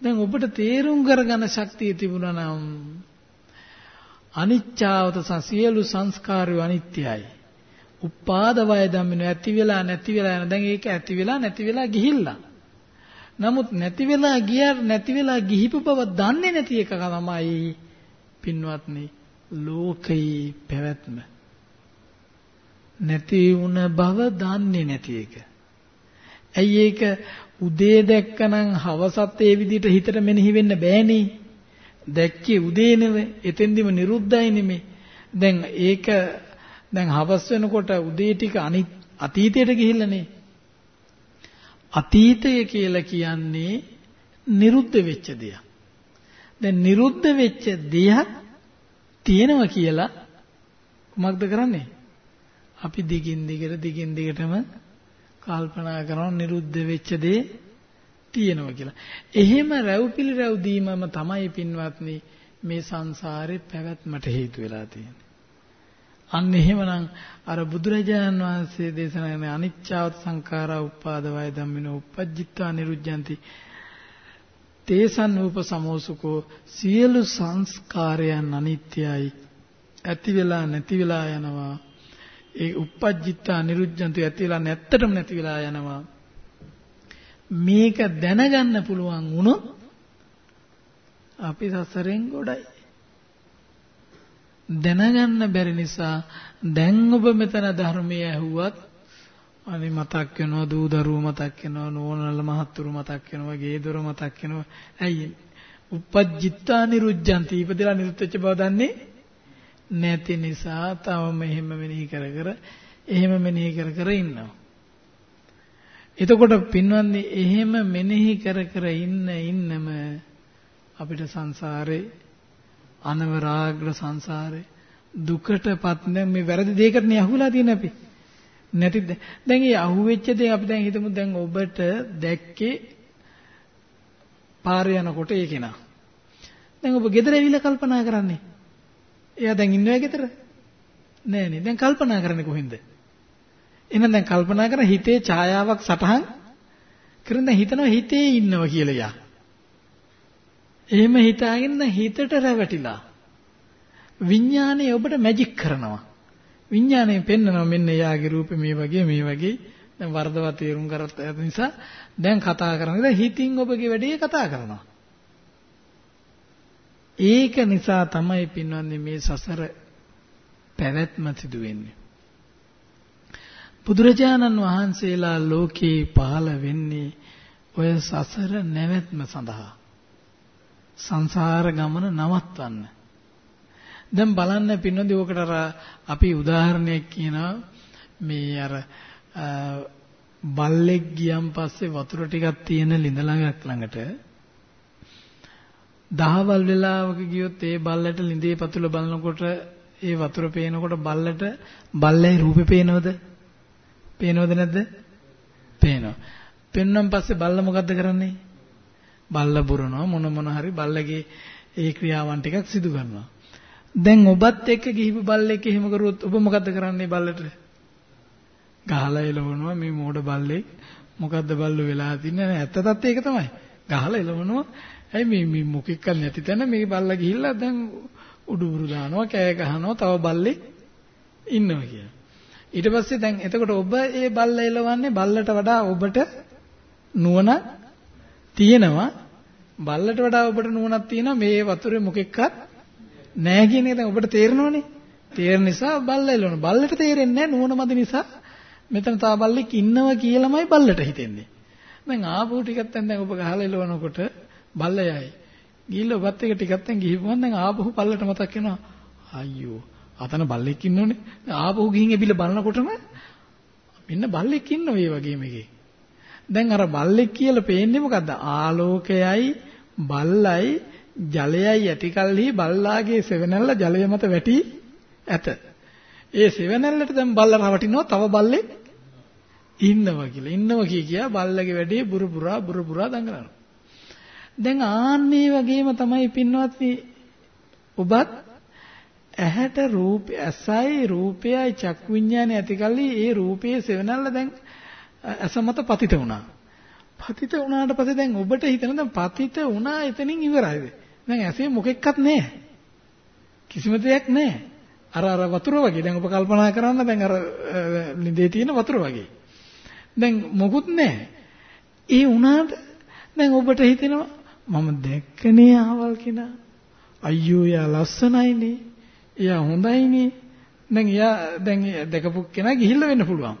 දැන් ඔබට තේරුම් කරගන්න ශක්තිය තිබුණා නම් අනිච්චාවත සියලු සංස්කාරය අනිත්‍යයි. උපාද වය ධම්මින ඇති වෙලා නැති වෙලා යන දැන් ඒක ඇති වෙලා නැති වෙලා ගිහිල්ලා. නමුත් නැති වෙලා ගියා නැති වෙලා ගිහිපු බව දන්නේ නැති එක තමයි පින්වත්නි ලෝකේ පැවැත්ම. නැති වුණ බව දන්නේ නැති එක. ඇයි ඒක උදේ දැක්කනම් හවසත් ඒ විදිහට හිතට මෙනෙහි වෙන්න බෑනේ. දැක්කේ උදේ නෙවෙයි. එතෙන්දිම නිරුද්ධයි නෙමේ. දැන් ඒක දැන් හවස් වෙනකොට උදේ ටික අනිත් අතීතයට ගිහිල්ලානේ. අතීතය කියලා කියන්නේ නිරුද්ධ වෙච්ච දෙයක්. දැන් නිරුද්ධ වෙච්ච දෙයක් තියෙනවා කියලා මොකක්ද කරන්නේ? අපි දිගින් දිගට දිගින් දිගටම කල්පනා කරනවා නිරුද්ධ වෙච්ච දේ තියෙනවා කියලා. එහෙම රැව්පිලි රැව් දීමම තමයි පින්වත්නි මේ සංසාරේ පැවැත්මට හේතු වෙලා තියෙන්නේ. අන්න එහෙමනම් අර බුදුරජාණන් වහන්සේ දේශනා කරන අනිච්චාවත් සංඛාරා උපාද වය ධම්මිනෝ uppajjitta niruddhanti තේසන් රූප සමෝසුකෝ සියලු සංස්කාරයන් අනිත්‍යයි. ඇති වෙලා නැති වෙලා යනවා. ඒ uppajjitta niruddhantu ඇති වෙලා නැත්තටම නැති වෙලා යනවා. මේක දැනගන්න පුළුවන් වුණොත් අපි සසරෙන් ගොඩයි. දැනගන්න බැරි නිසා දැන් ඔබ මෙතන ධර්මයේ ඇහුවත් අනේ මතක් වෙනවා දූ දරුවෝ මතක් වෙනවා නෝනල මහත්තුරු මතක් වෙනවා ගේ දොර මතක් වෙනවා. ඇයි? uppajjitta niruddhanti ඉපදලා නිරුත් වෙච්ච බව දන්නේ නැති නිසා තවම එහෙම මෙනෙහි කර කර එහෙම මෙනෙහි කර කර ඉන්නවා. එතකොට පින්වන්දි එහෙම මෙනෙහි කර කර ඉන්න ඉන්නම අපිට සංසාරේ අනවරාග්‍ර සංසාරේ. දුකටපත් නැ මේ වැරදි දෙයකට නේ අහුලා තියෙන්නේ අපි. නැතිද දැන් මේ අහුවෙච්ච දේ අපි දැන් හිතමු දැන් ඔබට දැක්කේ පාරේ යනකොට ඒ කෙනා. දැන් ඔබ ගෙදර ඇවිල්ලා කල්පනා කරන්නේ. එයා දැන් ඉන්නවද ගෙදර? නෑ නේ. දැන් කල්පනා කරන්නේ කොහෙන්ද? එහෙනම් දැන් කල්පනා කරන හිතේ ඡායාවක් සටහන් කරන දැන් හිතනවා හිතේ ඉන්නවා කියලා යා. එහෙම හිතාගෙන හිතට රැවටිලා විඥානය ඔබට මැජික් කරනවා. විඥාණය පෙන්නනවා මෙන්න යාගේ රූපේ මේ වගේ මේ වගේ. දැන් වර්ධව තේරුම් කරත් නිසා දැන් කතා කරන්නේ. හිතින් ඔබගේ වැඩේ කතා කරනවා. ඒක නිසා තමයි පින්වන්නේ මේ සසර පැවැත්ම සිදු වෙන්නේ බුදුරජාණන් වහන්සේලා ලෝකේ පහළ වෙන්නේ ඔය සසර නැවැත්ම සඳහා. සංසාර ගමන නවත්වන්න දැන් බලන්න පින්නොදි ඔකට අර අපි උදාහරණයක් කියනවා මේ අර බල්ලෙක් ගියන් පස්සේ වතුර ටිකක් තියෙන ළිඳ ළඟක් ළඟට දහවල් වෙලාවක ගියොත් ඒ බල්ලට ළිඳේ පතුල බලනකොට ඒ වතුර පේනකොට බල්ලට බල්ලේ රූපේ පේනවද? පේනවද නැද්ද? පේනවා. පෙන්වන්න පස්සේ බල්ල මොකද්ද කරන්නේ? බල්ල බුරනවා මොන මොන හරි බල්ලගේ ඒ ක්‍රියාවන් ටිකක් සිදු කරනවා. දැන් ඔබත් එක්ක ගිහිපු බල්ලෙක් එහෙම කරුවොත් ඔබ මොකද්ද කරන්නේ බල්ලට? ගහලා එලවනවා මේ මෝඩ බල්ලෙක් මොකද්ද බල්ලෝ වෙලා තින්නේ ඇත්ත තත්ත්වය ඒක තමයි. ගහලා එලවනවා ඇයි මේ මේ මොකෙක්වත් නැති තැන මේ බල්ලා ගිහිල්ලා දැන් උඩුබුරු දානවා කෑ ගහනවා තව බල්ලෙක් ඉන්නවා කියලා. ඊට පස්සේ දැන් එතකොට ඔබ ඒ බල්ල එලවන්නේ බල්ලට වඩා ඔබට නුවණ තියෙනවා බල්ලට වඩා ඔබට නුවණක් තියෙනවා මේ වතුරේ මොකෙක්වත් නැහැ කියන එක දැන් ඔබට තේරෙනවනේ. තේරෙන නිසා බල්ල එළවන. බල්ලට තේරෙන්නේ නැහැ නුවණ මදි නිසා මෙතන තව බල්ලෙක් ඉන්නවා කියලාමයි බල්ලට හිතෙන්නේ. දැන් ආපහු ටිකක් දැන් ඔබ ගහලා එළවනකොට බල්ල යයි. ගිහිල්ලා ඔබත් එක ටිකක් දැන් ගිහිපුවම දැන් ආපහු බල්ලට මතක් වෙනවා. අයියෝ අතන බල්ලෙක් ඉන්නෝනේ. ආපහු ගිහින් එබිල බලනකොටම මෙන්න බල්ලෙක් ඉන්නවා මේ වගේ මේකේ. දැන් අර බල්ලෙක් කියලා පේන්නේ මොකද්ද? ආලෝකයයි බල්ලයි ජලයයි ඇතිකල්හි බල්ලාගේ සෙවණැල්ල ජලය මත වැටි ඇත. ඒ සෙවණැල්ලට දැන් බල්ලා රවටිනවා තව බල්ලෙක් ඉන්නවා කියලා. ඉන්නවා කිය කියා බල්ලගේ වැඩේ බුරු පුරා බුරු පුරා දඟලනවා. දැන් ආන්නේ වගේම තමයි පින්වත්නි ඔබත් ඇහැට රූප ඇසයි රූපයයි චක් විඥානය ඇතිකල්ලි ඒ රූපයේ සෙවණැල්ල දැන් ඇස මත පතිත වුණා. පතිත වුණාට පස්සේ දැන් ඔබට හිතන දැන් පතිත වුණා එතනින් ඉවරයිද? දැන් ඇසේ මොකෙක්වත් නැහැ. කිසිම දෙයක් නැහැ. අර අර වතුර වගේ. දැන් ඔබ කල්පනා කරන්න දැන් අර ලිඳේ තියෙන වතුර වගේ. දැන් මොකුත් නැහැ. ඒ වුණාට දැන් ඔබට හිතෙනවා මම දැක්කනේ ආවල් කෙනා. අයියෝ යා ලස්සනයිනේ. එයා හොඳයිනේ. දැන් එයා දැන් දැකපු කෙනා ගිහිල්ලා වෙන්න පුළුවන්.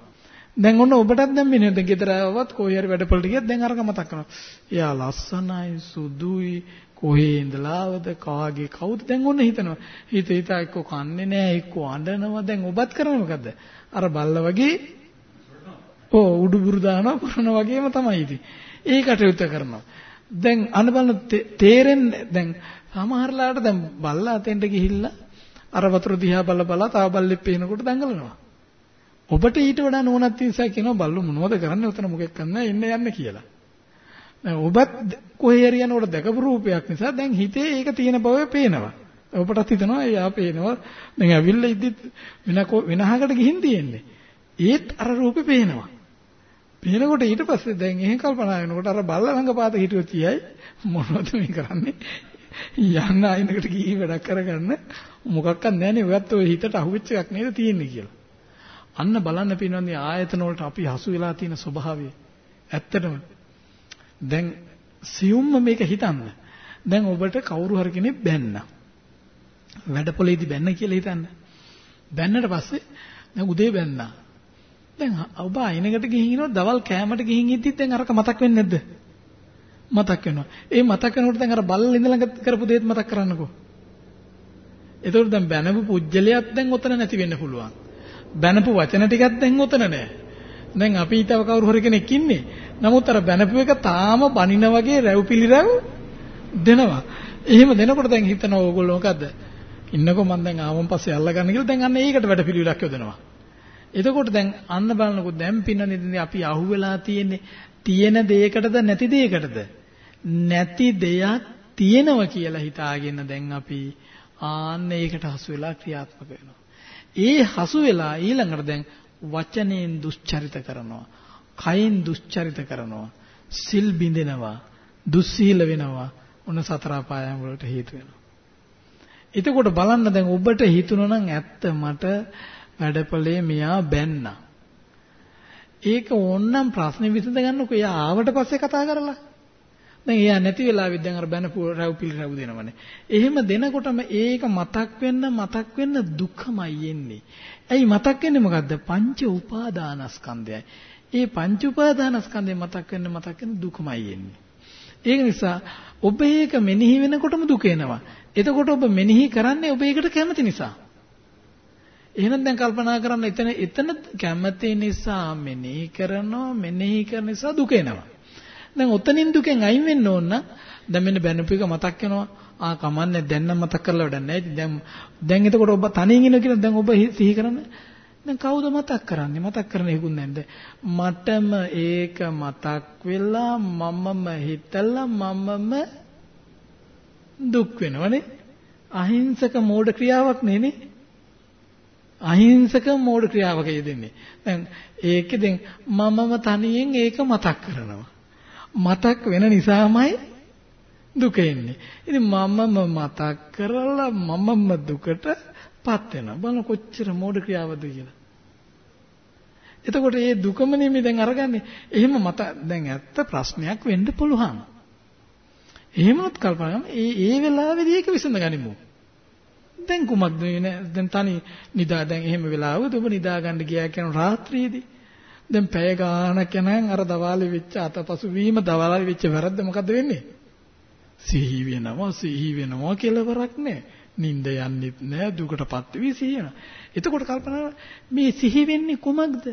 දැන් ඔන්න ඔබටත් දැන් මෙන්න දැන් ගෙදර ආවවත් කොහේ හරි වැඩපොළට ගියත් දැන් අරක මතක් කරනවා. එයා ලස්සනයි, සුදුයි, කොහේ ඉඳලාවද කාගේ කවුද? දැන් ඔන්න හිතනවා. හිත හිත එක්ක කන්නේ නැහැ එක්ක අඬනවා. දැන් ඔබත් කරන්නේ මොකද්ද? අර බල්ල වගේ ඕ උඩු බුරු දානවා පුරන වගේම තමයි ඉතින්. ඒ කටයුත්ත කරනවා. දැන් අන බලන තේරෙන්නේ දැන් සමහරලාට දැන් බල්ලා අතෙන්ට ගිහිල්ලා අර වතුර දිහා බල බල තව බල්ලෙක් පේනකොට දඟලනවා. ඔබට ඊට වඩා නුවණක් තියෙනසා කියනවා බල්ලෝ මොනවද කරන්නේ උතන මොකෙක් කරන්නේ එන්න යන්න කියලා දැන් ඔබත් කොහේ හරි යනකොට දැකපු රූපයක් නිසා දැන් හිතේ ඒක තියෙන බව පේනවා. ඔබටත් හිතනවා එයා පේනවා. දැන් ඇවිල්ලා ඉද්දි වෙන වෙනහකට ගිහින් තියෙන්නේ. ඒත් අර රූපේ පේනවා. පිනකොට ඊට පස්සේ දැන් එහෙන් කල්පනා වෙනකොට අර බල්ල ළඟ පාත හිටියොත් කියයි මොනවද මේ කරන්නේ? යන්න ආයෙනකට ගිහින් වැඩක් කරගන්න මොකක්වත් නැහැනේ ඔයත් ඔය හිතට අහුවෙච්ච එකක් නේද තියෙන්නේ කියලා. අන්න බලන්න පින්නන්නේ ආයතන වලට අපි හසු වෙලා තියෙන ස්වභාවය. ඇත්තටම දැන් සියුම්ම මේක හිතන්න. දැන් ඔබට කවුරු හරි කෙනෙක් බැන්න. වැඩපොලේදී බැන්න කියලා හිතන්න. බැන්නට පස්සේ දැන් උදේ බැන්නා. දැන් ඔබ අයිනකට ගිහින් ඉනොත් දවල් කෑමට ගිහින් ඉද්දිත් දැන් අරක මතක් වෙන්නේ නැද්ද? මතක් වෙනවා. ඒ මතක් වෙනකොට දැන් අර බල්ල ඉඳලා කරපු දේත් මතක් කරන්නකෝ. එතකොට දැන් බැනපු පුජ්‍යලයක් දැන් ඔතන නැති වෙන්න පුළුවන්. බැනපු වචන ටිකක් දැන් ඔතන නැහැ. දැන් අපි ඊටව කවුරු හරි කෙනෙක් ඉන්නේ. නමුත් අර බැනපු එක තාම බනින වගේ රැව් පිළිරැව් දෙනවා. එහෙම දෙනකොට දැන් හිතනවා ඕගොල්ලෝ මොකද්ද? ඉන්නකෝ මම දැන් ආවම පස්සේ අල්ලගන්න කියලා දැන් අන්න ඒකට වැඩ පිළිවිලක් යොදනවා. එතකොට දැන් අන්න බලනකො දැන් පින්නනේ අපි අහුවෙලා තියෙන්නේ තියෙන දෙයකටද නැති දෙයකටද? නැති දෙයක් තියෙනවා කියලා හිතාගෙන දැන් අපි ආන්න ඒකට හසු වෙලා ක්‍රියාත්මක වෙනවා. ඒ හසු වෙලා ඊළඟට දැන් වචනයෙන් දුස්චරිත කරනවා. කයෙන් දුස්චරිත කරනවා. සිල් බිඳිනවා. දුස්සීල වෙනවා. ඔන්න සතර අපායන් වලට හේතු වෙනවා. එතකොට බලන්න දැන් ඔබට හිතුණා නම් ඇත්ත මට වැඩපලේ මෙයා බැන්නා. ඒක ඕන්නම් ප්‍රශ්නේ විසඳ ගන්නකො එයා ආවට පස්සේ කතා කරලා. දැන් එයා නැති වෙලාවෙත් දැන් අර බැනපු රැව් පිළි රැව් දෙනවනේ. එහෙම දෙනකොටම ඒක මතක් වෙන්න මතක් වෙන්න දුකමයි එන්නේ. ඇයි මතක් වෙන්නේ මොකද්ද? පංච උපාදානස්කන්ධයයි. ඒ පංච උපාදානස්කන්ධය මතක් වෙන්න මතක් වෙන්න දුකමයි එන්නේ. ඒක නිසා ඔබ ඒක මෙනෙහි වෙනකොටම දුක එනවා. එතකොට ඔබ මෙනෙහි කරන්නේ ඔබ ඒකට කැමති නිසා. එහෙනම් දැන් කල්පනා කරන්න එතන එතන කැමති නිසා මෙනෙහි කරනවා මෙනෙහි කරන නිසා දුක එනවා. දැන් ඔතනින් දුකෙන් අයින් වෙන්න ඕන නම් දැන් මෙන්න බැනපු එක මතක් වෙනවා. ආ කමන්නේ දැන් නම් මතක් කරලා වැඩක් නැහැ. දැන් දැන් එතකොට ඔබ තනියෙන් ඉනවා කියලා දැන් ඔබ සිහි කරන්නේ. දැන් කවුද මතක් කරන්නේ? මතක් කරන හේකුත් නැද්ද? මටම ඒක මතක් වෙලා මමම හිතලා මමම දුක් වෙනවනේ. අහිංසක මෝඩ ක්‍රියාවක් නෙනේ. අහිංසක මෝඩ ක්‍රියාවක යෙදෙන්නේ. දැන් ඒකේ දැන් මමම තනියෙන් ඒක මතක් කරනවා. මතක් වෙන නිසාමයි දුක එන්නේ. ඉතින් මමම මතක් කරලා මමම දුකටපත් වෙනවා. බලන්න කොච්චර මෝඩ ක්‍රියාවද කියලා. එතකොට මේ දුකම නෙමෙයි දැන් අරගන්නේ. එහෙම මත දැන් ඇත්ත ප්‍රශ්නයක් වෙන්න පුළුවන්. එහෙමත් කල්පනා කරන ඒ ඒ වෙලාවේදී ඒක විසඳ ගනිමු. දැන් කුමක්ද දැන් තනි නිදා දැන් එහෙම වෙලාවද ඔබ නිදා ගන්න ගියා කියන රාත්‍රියේදී දැන් පැය ගාණක් යනන් අර දවාලේ වෙච්ච අතපසු වීම දවාලේ වෙච්ච වැරද්ද මොකද්ද වෙන්නේ? සිහි වෙනවා සිහි වෙනවා කෙලවරක් නැහැ. නිින්ද යන්නෙත් නැහැ දුකටපත් වෙවි සිහින. එතකොට කල්පනා මේ සිහි වෙන්නේ කුමක්ද?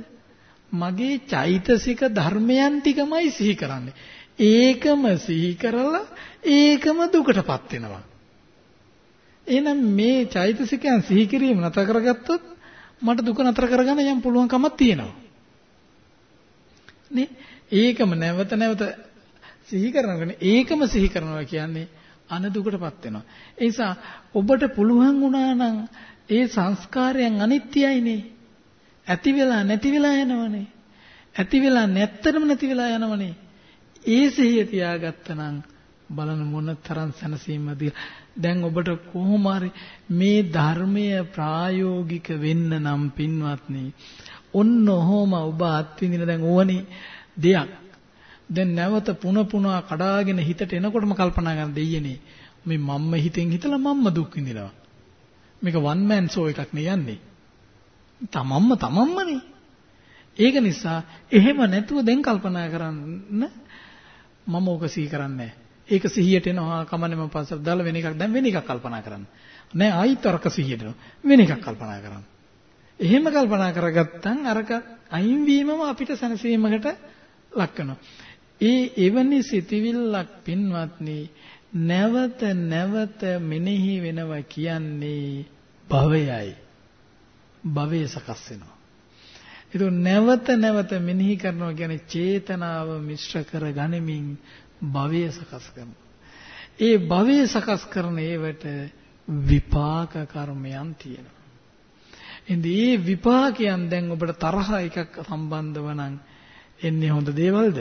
මගේ චෛතසික ධර්මයන් ටිකමයි සිහි කරන්නේ. ඒකම සිහි කරලා ඒකම දුකටපත් වෙනවා. එහෙනම් මේ චෛතසිකයන් සිහි කිරීම නතර කරගත්තොත් මට දුක නතර කරගන්න යම් පුළුවන්කමක් තියෙනවා. නේ? ඒකම නැවත නැවත සිහි කරනකනේ ඒකම සිහි කරනවා කියන්නේ අනදුකටපත් වෙනවා. ඒ නිසා ඔබට පුළුවන් වුණා නම් ඒ සංස්කාරයන් අනිත්‍යයිනේ. ඇති වෙලා නැති වෙලා යනවනේ. ඇති වෙලා නැත්තරම නැති වෙලා යනවනේ. ඒ සිහිය තියාගත්තනම් බලන මොන තරම් සැනසීමද දැන් ඔබට කොහොම මේ ධර්මය ප්‍රායෝගික වෙන්න නම් පින්වත්නි ඔන්න ඔහොම ඔබ අත්විඳින දැන් ඕවනේ දෙයක්. දැන් නැවත පුන පුනා කඩාගෙන හිතට එනකොටම කල්පනා කරන දෙයියනේ මේ මම්ම හිතෙන් හිතලා මම්ම දුක් විඳිනවා. මේක වන් මෑන් ෂෝ එකක් නේ යන්නේ. තමම්ම තමම්මනේ. ඒක නිසා එහෙම නැතුව දැන් කල්පනා කරන්න මම ඕක සිහි කරන්නේ ඒක සිහියට එනවා කමන්නේ මම පස්සට දාලා වෙන එකක් දැන් වෙන එකක් කල්පනා කරන්න. නෑ ආයිත් අරක සිහියට එනවා. වෙන එකක් කල්පනා කරන්න. එහෙම කල්පනා කරගත්තන් අරක අයින් වීමම අපිට සැනසීමකට ලක් වෙනවා. ඒ එවැනි සිටිවිල්ලක් පින්වත්නි නැවත නැවත මෙනෙහි වෙනවා කියන්නේ භවයයි. භවය සකස් වෙනවා. ඒක නැවත නැවත මෙනෙහි කරනවා කියන්නේ චේතනාව මිශ්‍ර කර ගනිමින් භවය සකස් කරනවා. ඒ භවය සකස් කරන ඒවට විපාක කර්මයන් තියෙනවා. ඉතින් මේ විපාකයන් දැන් ඔබට තරහ එකක් සම්බන්ධව නම් එන්නේ හොඳ දේවල්ද?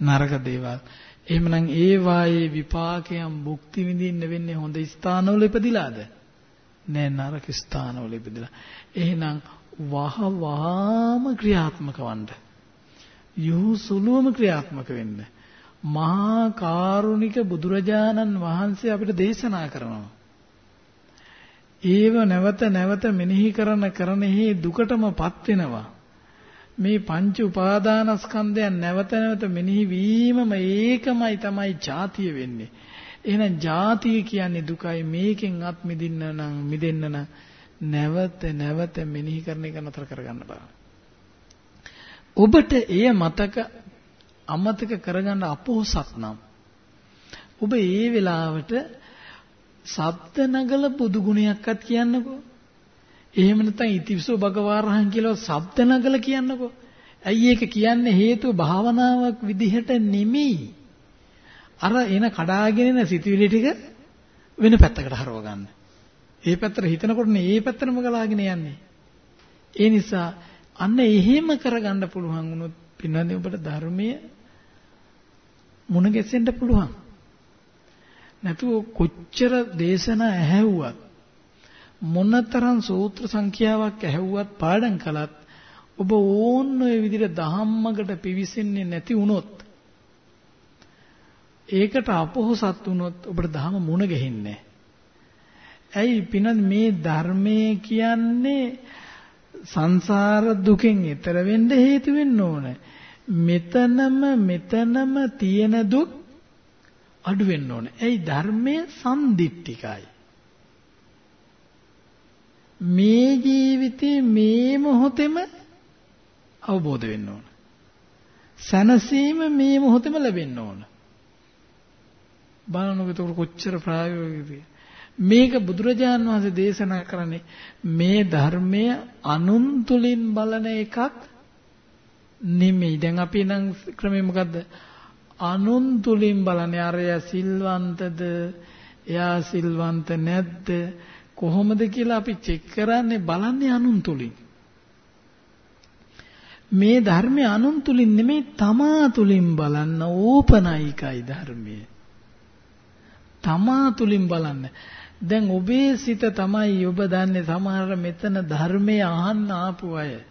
නරක දේවල්. එහෙමනම් ඒ වායේ විපාකයන් භුක්ති විඳින්න වෙන්නේ හොඳ ස්ථානවල ඉපදිලාද? නෑ නරක ස්ථානවල ඉපදිලා. එහෙනම් වහ වහාම ක්‍රියාත්මක වන්න. යහු සුළුවම ක්‍රියාත්මක වෙන්න. මහා කාරුණික බුදුරජාණන් වහන්සේ අපිට දේශනා කරනවා. ඒව නැවත නැවත මෙනෙහි කරන කරනෙහි දුකටමපත් වෙනවා. මේ පංච උපාදානස්කන්ධයන් නැවත නැවත මෙනෙහි වීමම ඒකමයි තමයි ජාතිය වෙන්නේ. එහෙනම් ජාතිය කියන්නේ දුකයි මේකෙන් අත් මිදින්න නම් මිදෙන්න නම් නැවත නැවත මෙනෙහි කරන එක නතර කරගන්න බෑ. ඔබට එය මතක අමතක කරගන්න අපෝසත් නම් ඔබ ඒ වෙලාවට සත්‍ය නගල බුදු ගුණයක්වත් කියන්නකෝ එහෙම නැත්නම් ඉතිවිසෝ භගවාරහන් කියලා ශබ්ද නගල කියන්නකෝ. ඇයි ඒක කියන්නේ හේතුව භාවනාවක් විදිහට නෙමෙයි. අර එන කඩාගෙන එන සිතුවිලි ටික වෙන පැත්තකට හරව ගන්න. ඒ පැත්තට හිතනකොටනේ ඒ පැත්තටම ගලාගෙන යන්නේ. ඒ නිසා අන්න එහෙම කරගන්න පුළුවන් වුණොත් පින්වත්නි ඔබට ධර්මයේ මුණ ගැසෙන්න පුළුවන්. නැතුව කොච්චර දේශනා ඇහැව්වත් මොනතරම් සූත්‍ර සංඛ්‍යාවක් ඇහුවත් පාඩම් කළත් ඔබ ඕන්න ඔය විදිහට දහම්මකට පිවිසෙන්නේ නැති වුණොත් ඒකට අපොහසත් වුණොත් ඔබට දහම මුණ ගැහින්නේ ඇයි පිනත් මේ ධර්මයේ කියන්නේ සංසාර දුකෙන් එතර වෙන්න හේතු වෙන්න ඕන. මෙතනම මෙතනම තියෙන දුක් අඩු වෙන්න ඕන. ඇයි ධර්මයේ සම්දිට්ඨිකයි. මේ ජීවිතේ මේ මොහොතේම අවබෝධ වෙන්න ඕන. සනසීම මේ මොහොතේම ලැබෙන්න ඕන. බලනකොට කොච්චර ප්‍රායෝගිකද මේක බුදුරජාන් වහන්සේ දේශනා කරන්නේ මේ ධර්මය අනුන් තුලින් බලන එකක් නෙමෙයි. දැන් අපි නම් ක්‍රමය මොකද්ද? අනුන් තුලින් බලන්නේ අරය සිල්වන්තද? එයා සිල්වන්ත නැද්ද? කොහොමද කියලා අපි චෙක් කරන්නේ බලන්නේ අනුන් තුලින්. මේ ධර්මය අනුන් තුලින් නෙමෙයි තමා තුලින් බලන්න ඕපනයිකයි ධර්මය. තමා තුලින් බලන්න. දැන් ඔබේ සිත තමයි ඔබ දන්නේ සමහර මෙතන ධර්මය අහන්න ආපු අය.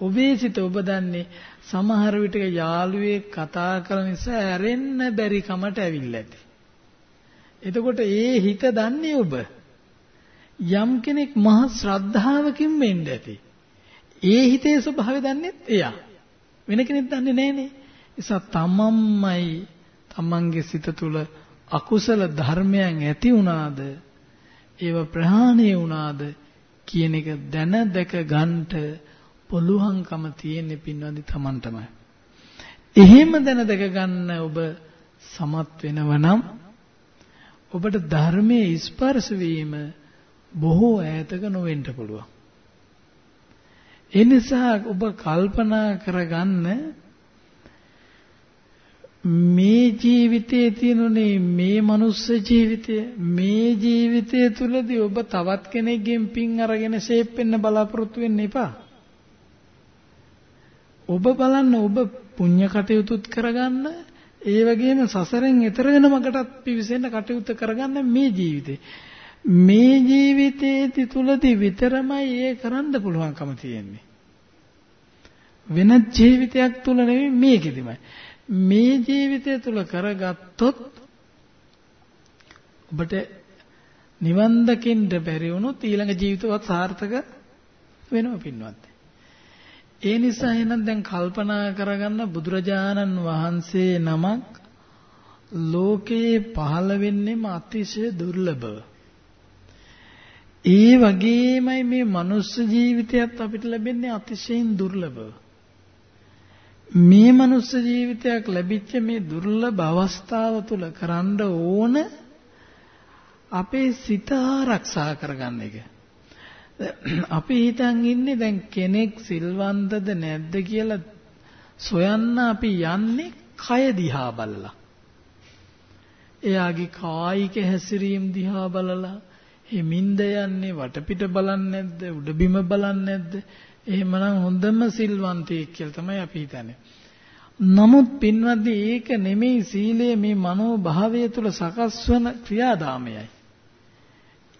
ඔබේ සිත ඔබ දන්නේ සමහර විටක යාළුවේ කතා කරන නිසා ඇරෙන්න බැරි කමට ඇවිල්ලා ඇති. එතකොට ඒ හිත දන්නේ ඔබ. යම් කෙනෙක් මහා ශ්‍රද්ධාවකින් වෙන්න ඇති. ඒ හිතේ ස්වභාවය දන්නේත් එයා. වෙන කෙනෙක් දන්නේ නැහනේ. නිසා තමන්මයි තමන්ගේ සිත තුළ අකුසල ධර්මයන් ඇති වුණාද ඒව ප්‍රහාණය වුණාද කියන එක දැන දැක ගන්නට පුළුවන්කම තියෙන්නේ පින්වන්දි තමන්ටමයි. එහෙම දැන දැක ගන්න ඔබ සමත් වෙනවනම් ඔබට ධර්මයේ ස්පර්ශ වීම බොහෝ ඈතක නොවෙන්න පුළුවන්. ඒ නිසා ඔබ කල්පනා කරගන්න මේ ජීවිතයේ තියෙනුනේ මේ මනුස්ස ජීවිතය මේ ජීවිතය තුලදී ඔබ තවත් කෙනෙක්ගෙන් පින් අරගෙන ෂේප් වෙන්න බලාපොරොත්තු වෙන්න එපා. ඔබ බලන්න ඔබ පුණ්‍ය කටයුතුත් කරගන්න ඒ වගේම සසරෙන් එතර වෙන මකටත් පිවිසෙන්න කටයුතු කරගන්න මේ ජීවිතේ. මේ ජීවිතයේ තුලදී විතරමයි ඒ කරන්න පුළුවන්කම තියෙන්නේ. වෙන ජීවිතයක් තුල නෙවෙයි මේකෙදිමයි. මේ ජීවිතය තුල කරගත්තොත් ඔබට නිවන් දකින්න බැරි වුණොත් ඊළඟ ජීවිතවත් සාර්ථක වෙනව පින්වත්. ඒ නිසා එහෙනම් දැන් කල්පනා කරගන්න බුදුරජාණන් වහන්සේ නමක් ලෝකේ පහළ වෙන්නේම අතිශය දුර්ලභව. ඒ වගේමයි මේ මනුස්ස ජීවිතයත් අපිට ලැබෙන්නේ අතිශයින් දුර්ලභව. මේ මනුස්ස ජීවිතයක් ලැබිච්ච මේ දුර්ලභ අවස්ථාව තුල කරන්න ඕන අපේ සිත ආරක්ෂා කරගන්න එක. අපි හිතන් ඉන්නේ දැන් කෙනෙක් සිල්වන්තද නැද්ද කියලා සොයන්න අපි යන්නේ කය දිහා බලලා. එයාගේ කායික හැසිරීම දිහා බලලා හිමින්ද යන්නේ වටපිට බලන්නේ නැද්ද උඩ බිම බලන්නේ නැද්ද එහෙමනම් හොඳම සිල්වන්තයෙක් කියලා තමයි අපි හිතන්නේ නමුත් පින්වත්නි ඒක නෙමෙයි සීලය මේ මනෝභාවය තුල සකස් වන ක්‍රියාදාමයයි.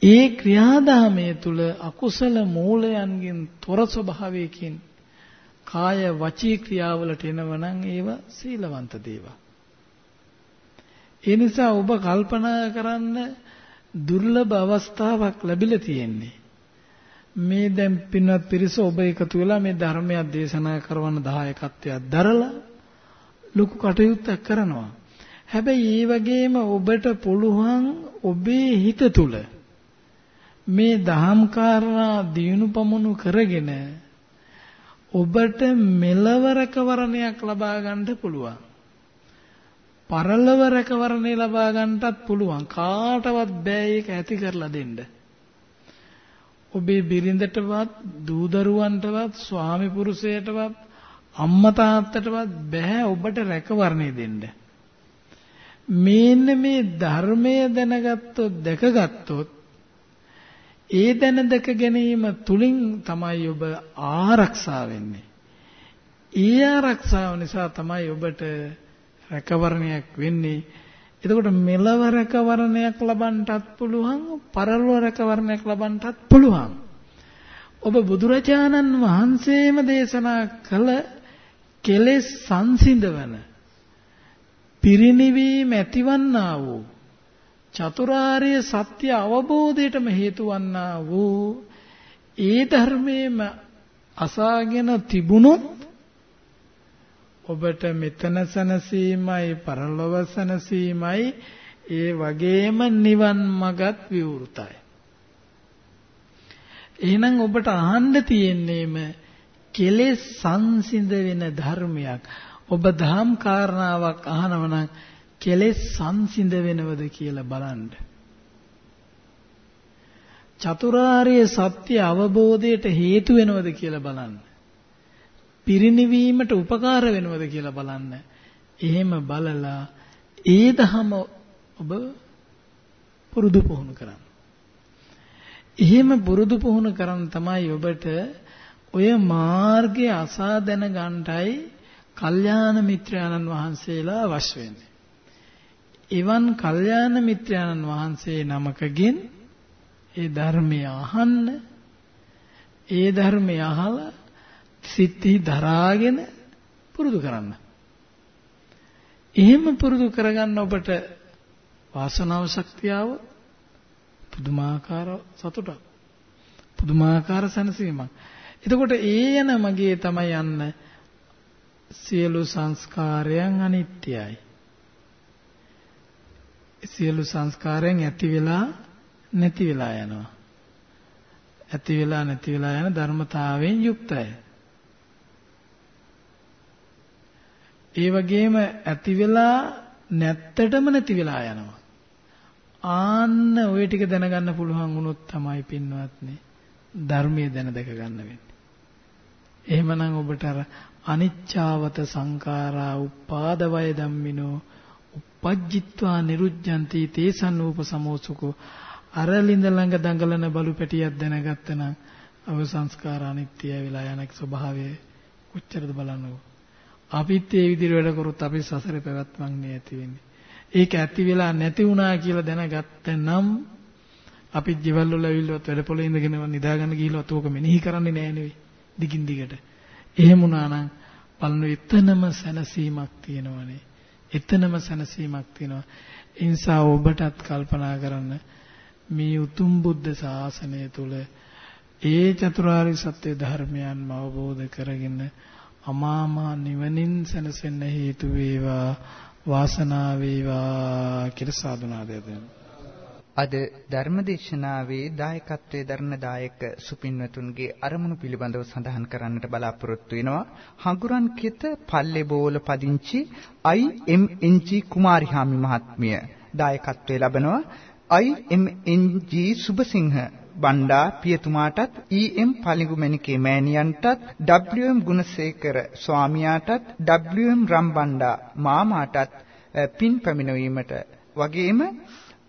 ඒ ක්‍රියාදාමය තුල අකුසල මූලයන්ගෙන් තොර ස්වභාවයකින් කාය වචී ක්‍රියාවලට එනවනම් ඒව සීලවන්ත දේවල්. ඒ නිසා ඔබ කල්පනා කරන්න දුර්ලභ අවස්ථාවක් ලැබිලා තියෙන්නේ. මේ දැන් පින්වත් පිරිස ඔබ එකතු වෙලා මේ ධර්මයක් දේශනා කරන දායකත්වයක් දරලා ලොකු කටයුත්තක් කරනවා. හැබැයි ඒ වගේම ඔබට පුළුවන් ඔබේ හිත තුල මේ දහම් කාරණා දිනු පමුණු කරගෙන ඔබට මෙලව රැකවරණයක් ලබා ගන්නට පුළුවන්. පරලොව රැකවරණේ ලබා ගන්නටත් පුළුවන්. කාටවත් බෑ ඒක ඇති කරලා දෙන්න. ඔබේ බිරිඳටවත්, දූ දරුවන්ටවත්, ස්වාමි පුරුෂයටවත්, අම්මා තාත්තටවත් බෑ ඔබට රැකවරණේ දෙන්න. මේන්න මේ ධර්මය දැනගත්තොත් දැකගත්තොත් ඒ දැන දැක ගැනීම තුලින් තමයි ඔබ ආරක්ෂා වෙන්නේ. ඒ ආරක්ෂාව නිසා තමයි ඔබට රැකවරණයක් වෙන්නේ. එතකොට මෙලව රැකවරණයක් ලබන්නටත් පුළුවන්, පරලොව රැකවරණයක් ලබන්නටත් පුළුවන්. ඔබ බුදුරජාණන් වහන්සේම දේශනා කළ කෙලෙස් සංසිඳවන පිරිණිවීම ඇතිවන්නා වූ චතුරාර්ය සත්‍ය අවබෝධයටම හේතු වන්නා වූ ඒ ධර්මයේම අසාගෙන තිබුණොත් ඔබට මෙතන සනසීමයි පරලොව සනසීමයි ඒ වගේම නිවන් මගත් විවෘතයි. එහෙනම් ඔබට අහන්න තියෙන්නේම කෙලෙස් සංසිඳ වෙන ධර්මයක්. ඔබ ධම් කාරණාවක් අහනව නම් කෙලෙස් සංසිඳ වෙනවද කියලා බලන්න. චතුරාර්ය සත්‍ය අවබෝධයට හේතු වෙනවද කියලා බලන්න. පිරිණිවීමට උපකාර වෙනවද කියලා බලන්න. එහෙම බලලා ඒ දහම ඔබ පුරුදු පුහුණු කරන්න. එහෙම පුරුදු පුහුණු කරන් තමයි ඔබට ඔය මාර්ගය අසා දැන ගන්නටයි කල්යාණ මිත්‍රාණන් වහන්සේලා අවශ්‍ය වෙන්නේ. එවන් කල්යාණ මිත්‍රාණන් වහන්සේ නමකගෙන් ඒ ධර්මය අහන්න ඒ ධර්මය අහලා සිත්හි දරාගෙන පුරුදු කරන්න. එහෙම පුරුදු කරගන්න ඔබට වාසනාව ශක්තියව පුදුමාකාර සතුටක්. පුදුමාකාර සැනසීමක්. එතකොට ඒ යන මගේ තමයි යන්න සියලු සංස්කාරයන් අනිත්‍යයි. සියලු සංස්කාරයන් ඇති වෙලා නැති වෙලා යනවා. ඇති වෙලා නැති වෙලා යන ධර්මතාවයෙන් යුක්තයි. ඒ වගේම ඇති වෙලා නැත්තටම නැති වෙලා යනවා. ආන්න ওই ටික දැනගන්න පුළුවන් වුණොත් තමයි පින්වත්නි ධර්මයේ දැන දැක ගන්න වෙන්නේ. එහෙමනම් ඔබට අර අනිච්චාවත සංඛාරා උපාද වය ධම්මිනෝ uppajjitva niruddhanti තේසන් උපසමෝසුකෝ අරලින්ද ළඟ දඟලන බලු පැටියක් දැනගත්තනම් අව සංස්කාර අනිත්‍යය වෙලා යන ස්වභාවය කොච්චරද බලන්නකෝ. අපිත් ඒ විදිහට වැඩ කරොත් අපි සසරේ පැවැත්මක් නේ ඇති වෙන්නේ. ඒක ඇති වෙලා නැති වුණා කියලා දැනගත්තනම් අපි ජීවල් වල ඇවිල්ලවත් වැඩ පොළේ ඉඳගෙන නිදාගන්න ගිහිල්ලවත් ඕක මෙනෙහි කරන්නේ නෑ නෙවෙයි. දිගින් දිගට. එහෙම වුණා නම් බලන්න එතනම සැනසීමක් තියෙනවනේ. එතනම සැනසීමක් තියෙනවා. ඒ නිසා ඔබටත් කල්පනා කරන්න මේ උතුම් බුද්ධ ශාසනය තුල ඒ චතුරාර්ය සත්‍ය ධර්මයන්ම අවබෝධ කරගෙන අමාමා නිවනින් සැනසෙන්න හේතු වේවා වාසනාව වේවා කියලා සාදුනාදය දෙනවා. අද ධර්මදේශනාවේ දායකත්වයේ දරන දායක සුපින්වතුන්ගේ අරමුණු පිළිබඳව සඳහන් කරන්නට බලාපොරොත්තු වෙනවා. හඟුරන් කිත පල්ලේ බෝල පදිංචි IMNG කුමාරිහාමි මහත්මිය දායකත්වයේ ලබනවා. IMNG Subasinghe Banda පියතුමාටත් EM පලිඟුමැණිකේ මෑණියන්ටත් WM Gunasekara ස්වාමියාටත් WM Rambanda මාමාටත් පින් පැමිණවීමට වගේම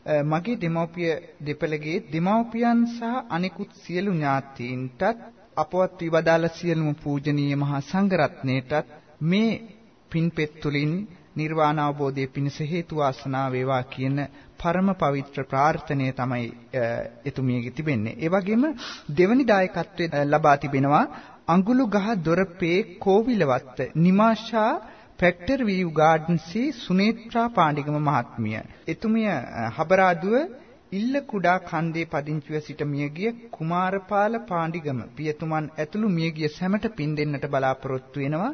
මගේ දෙමව්පිය දෙපළගේ දෙමව්පියන් සහ අනෙකුත් සියලු ඥාතීන්ටත් අපවත් විවදාල සියලුම පූජනීය මහා සංඝරත්නයටත් මේ පින්පෙත් තුලින් නිර්වාණ අවබෝධයේ පිණිස හේතු වාසනා වේවා කියන පරම පවිත්‍ර ප්‍රාර්ථනය තමයි එතුමියගේ තිබෙන්නේ. ඒ වගේම දෙවනි දායකත්වයේ ලබා තිබෙනවා අඟුළු ගහ දොරපේ කෝවිලවත්ත නිමාෂා ෆැක්ටර් වීව් ගාඩන්සි සුනේත්‍රා පාණ්ඩිගම මහත්මිය. එතුමිය හබරාදුව ඉල්ල කුඩා කන්දේ පදිංචිව සිට මියගිය කුමාරපාල පාණ්ඩිගම පියතුමන් ඇතුළු මියගිය සැමට පින් දෙන්නට බලාපොරොත්තු වෙනවා.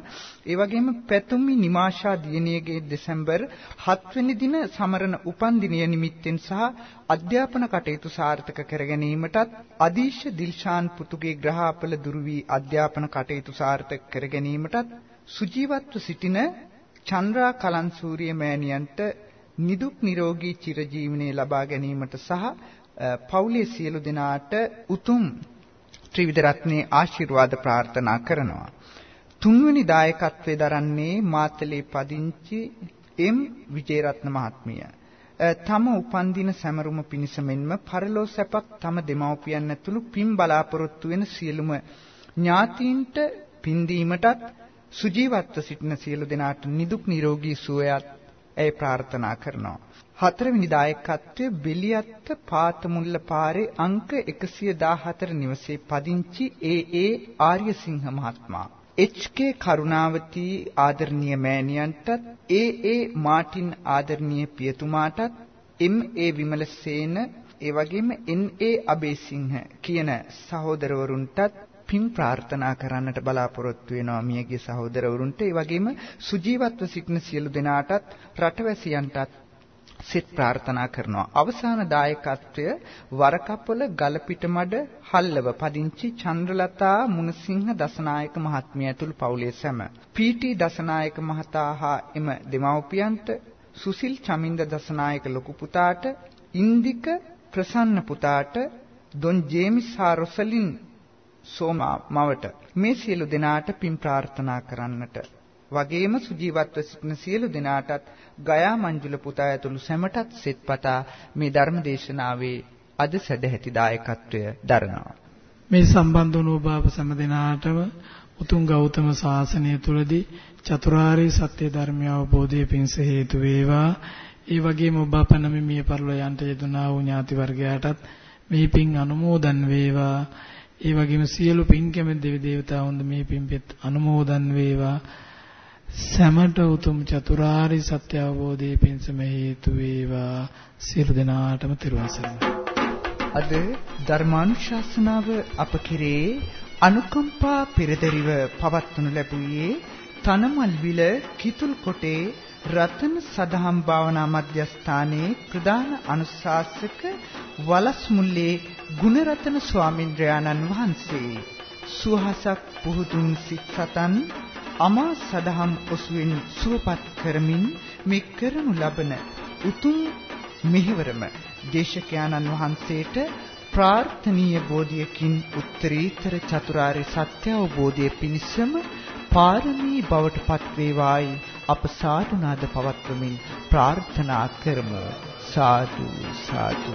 ඒ වගේම පැතුම්මි නිමාෂා දියණියගේ දෙසැම්බර් 7 වෙනි දින සමරන උපන්දිනය නිමිත්තෙන් සහ අධ්‍යාපන කටයුතු සාර්ථක කර ගැනීමටත් අදීශ දිල්ෂාන් පුතුගේ ග්‍රහාපල දුරු වී අධ්‍යාපන කටයුතු සාර්ථක කර ගැනීමටත් සුජීවත්ව සිටින චන්ද්‍රා කලන්සූරිය මෑණියන්ට නිදුක් නිරෝගී චිරජීවනයේ ලබා ගැනීමට සහ පවුලේ සියලු දෙනාට උතුම් ත්‍රිවිධ රත්නයේ ආශිර්වාද ප්‍රාර්ථනා කරනවා. තුන්වෙනි දායකත්වයේ දරන්නේ මාතලේ පදිංචි එම් විජේරත්න මහත්මිය. තම උපන්දින සැමරුම පිණිස මෙන්ම පරලෝ සැපක් තම දෙමව්පියන් ඇතුළු පින් බලාපොරොත්තු වෙන සියලුම ඥාතීන්ට පින් දීමටත් සුජීවත්ව සිටින සියලු දෙනාට නිදුක් නිරෝගී සුවයත් ඇය ප්‍රාර්ථනා කරනවා. හතරවෙනි දායකත්වයේ බෙලියත්ත පාතමුල්ල පාරේ අංක 114 නිවසේ පදිංචි ඒ.ඒ. ආර්යසිංහ මහත්මයා. එච්.කේ. කරුණාවතී ආදරණීය මෑණියන්ටත් ඒ.ඒ. මාටින් ආදරණීය පියතුමාටත් එම්.ඒ. විමලසේන ඒ වගේම එන්.ඒ. අබේසිංහ කියන සහෝදරවරුන්ටත් පින් ප්‍රාර්ථනා කරන්නට බලාපොරොත්තු වෙනවා මියගේ සහෝදරවරුන්ට. ඒ වගේම සුජීවත්ව සිටින සියලු දෙනාටත් රටවැසියන්ටත් සිත ප්‍රාර්ථනා කරනවා. අවසාන දායකත්වය වරකපොළ ගලපිටමඩ හල්ලව පදිංචි චන්ද්‍රලතා මුණසිංහ දසනායක මහත්මිය ඇතුළු පවුලේ සැම. පීටි දසනායක මහතා හා එම දෙමව්පියන්ට සුසිල් චමින්ද දසනායක ලොකු පුතාට ඉන්දික ප්‍රසන්න පුතාට දොන් ජේමිස් හා රොසලින් සෝමා මවට මේ සියලු දෙනාට පින් ප්‍රාර්ථනා කරන්නට. වගේම සුජීවත්ව සිටින සියලු දෙනාටත් ගයා මංජුල පුතා ඇතුළු සැමටත් සෙත්පතා මේ ධර්ම දේශනාවේ අද සැදැහැති දායකත්වය දරනවා. මේ සම්බන්ධ වුණු ඔබ අප සෑම දෙනාටම උතුම් ගෞතම සාසනය තුලදී චතුරාර්ය සත්‍ය ධර්මය අවබෝධයේ පිණිස හේතු වේවා. ඒ වගේම ඔබ අප නම මිය පරලෝ යන්ට යෙදුනා වූ ඥාති වර්ගයාටත් මේ පින් අනුමෝදන් වේවා. ඒ වගේම සියලු පින් කැමති දෙවි දේවතාවුන්ද මේ පින්පෙත් අනුමෝදන් වේවා. සැමට උතුම් චතුරාර්ය සත්‍ය අවබෝධයේ පිණසම හේතු වේවා. සියලු දෙනාටම තෙරුවන් සරණයි අද ධර්මානුශාසනාව අප කෙරේ අනුකම්පා පෙරදරිව පවත්වනු ලැබුවේ තනමල්විල කිතුල් කොටේ රතන සදහම් භාවනා මධ්‍යස්ථානයේ ප්‍රධාන අනුශාසක වලස්මුල්ලේ ගුණරතන ස්වාමින්ද්‍රයාණන් වහන්සේ. සුවහසක් පුහුදුන් සිත් සතන් අමා සදහම් ඔසුවෙන් සුවපත් කරමින් මේ කරනු ලබන උතුම් මෙහෙවරම දේශකයාණන් වහන්සේට ප්‍රාර්ථනීය බෝධියකින් උත්තරීතර චතුරාර්ය සත්‍ය අවබෝධයේ පිණසම පාරමී බවට පත් වේවායි අප සාදුනාද පවත්වමින් ප්‍රාර්ථනා කරමු. සාදු සාදු.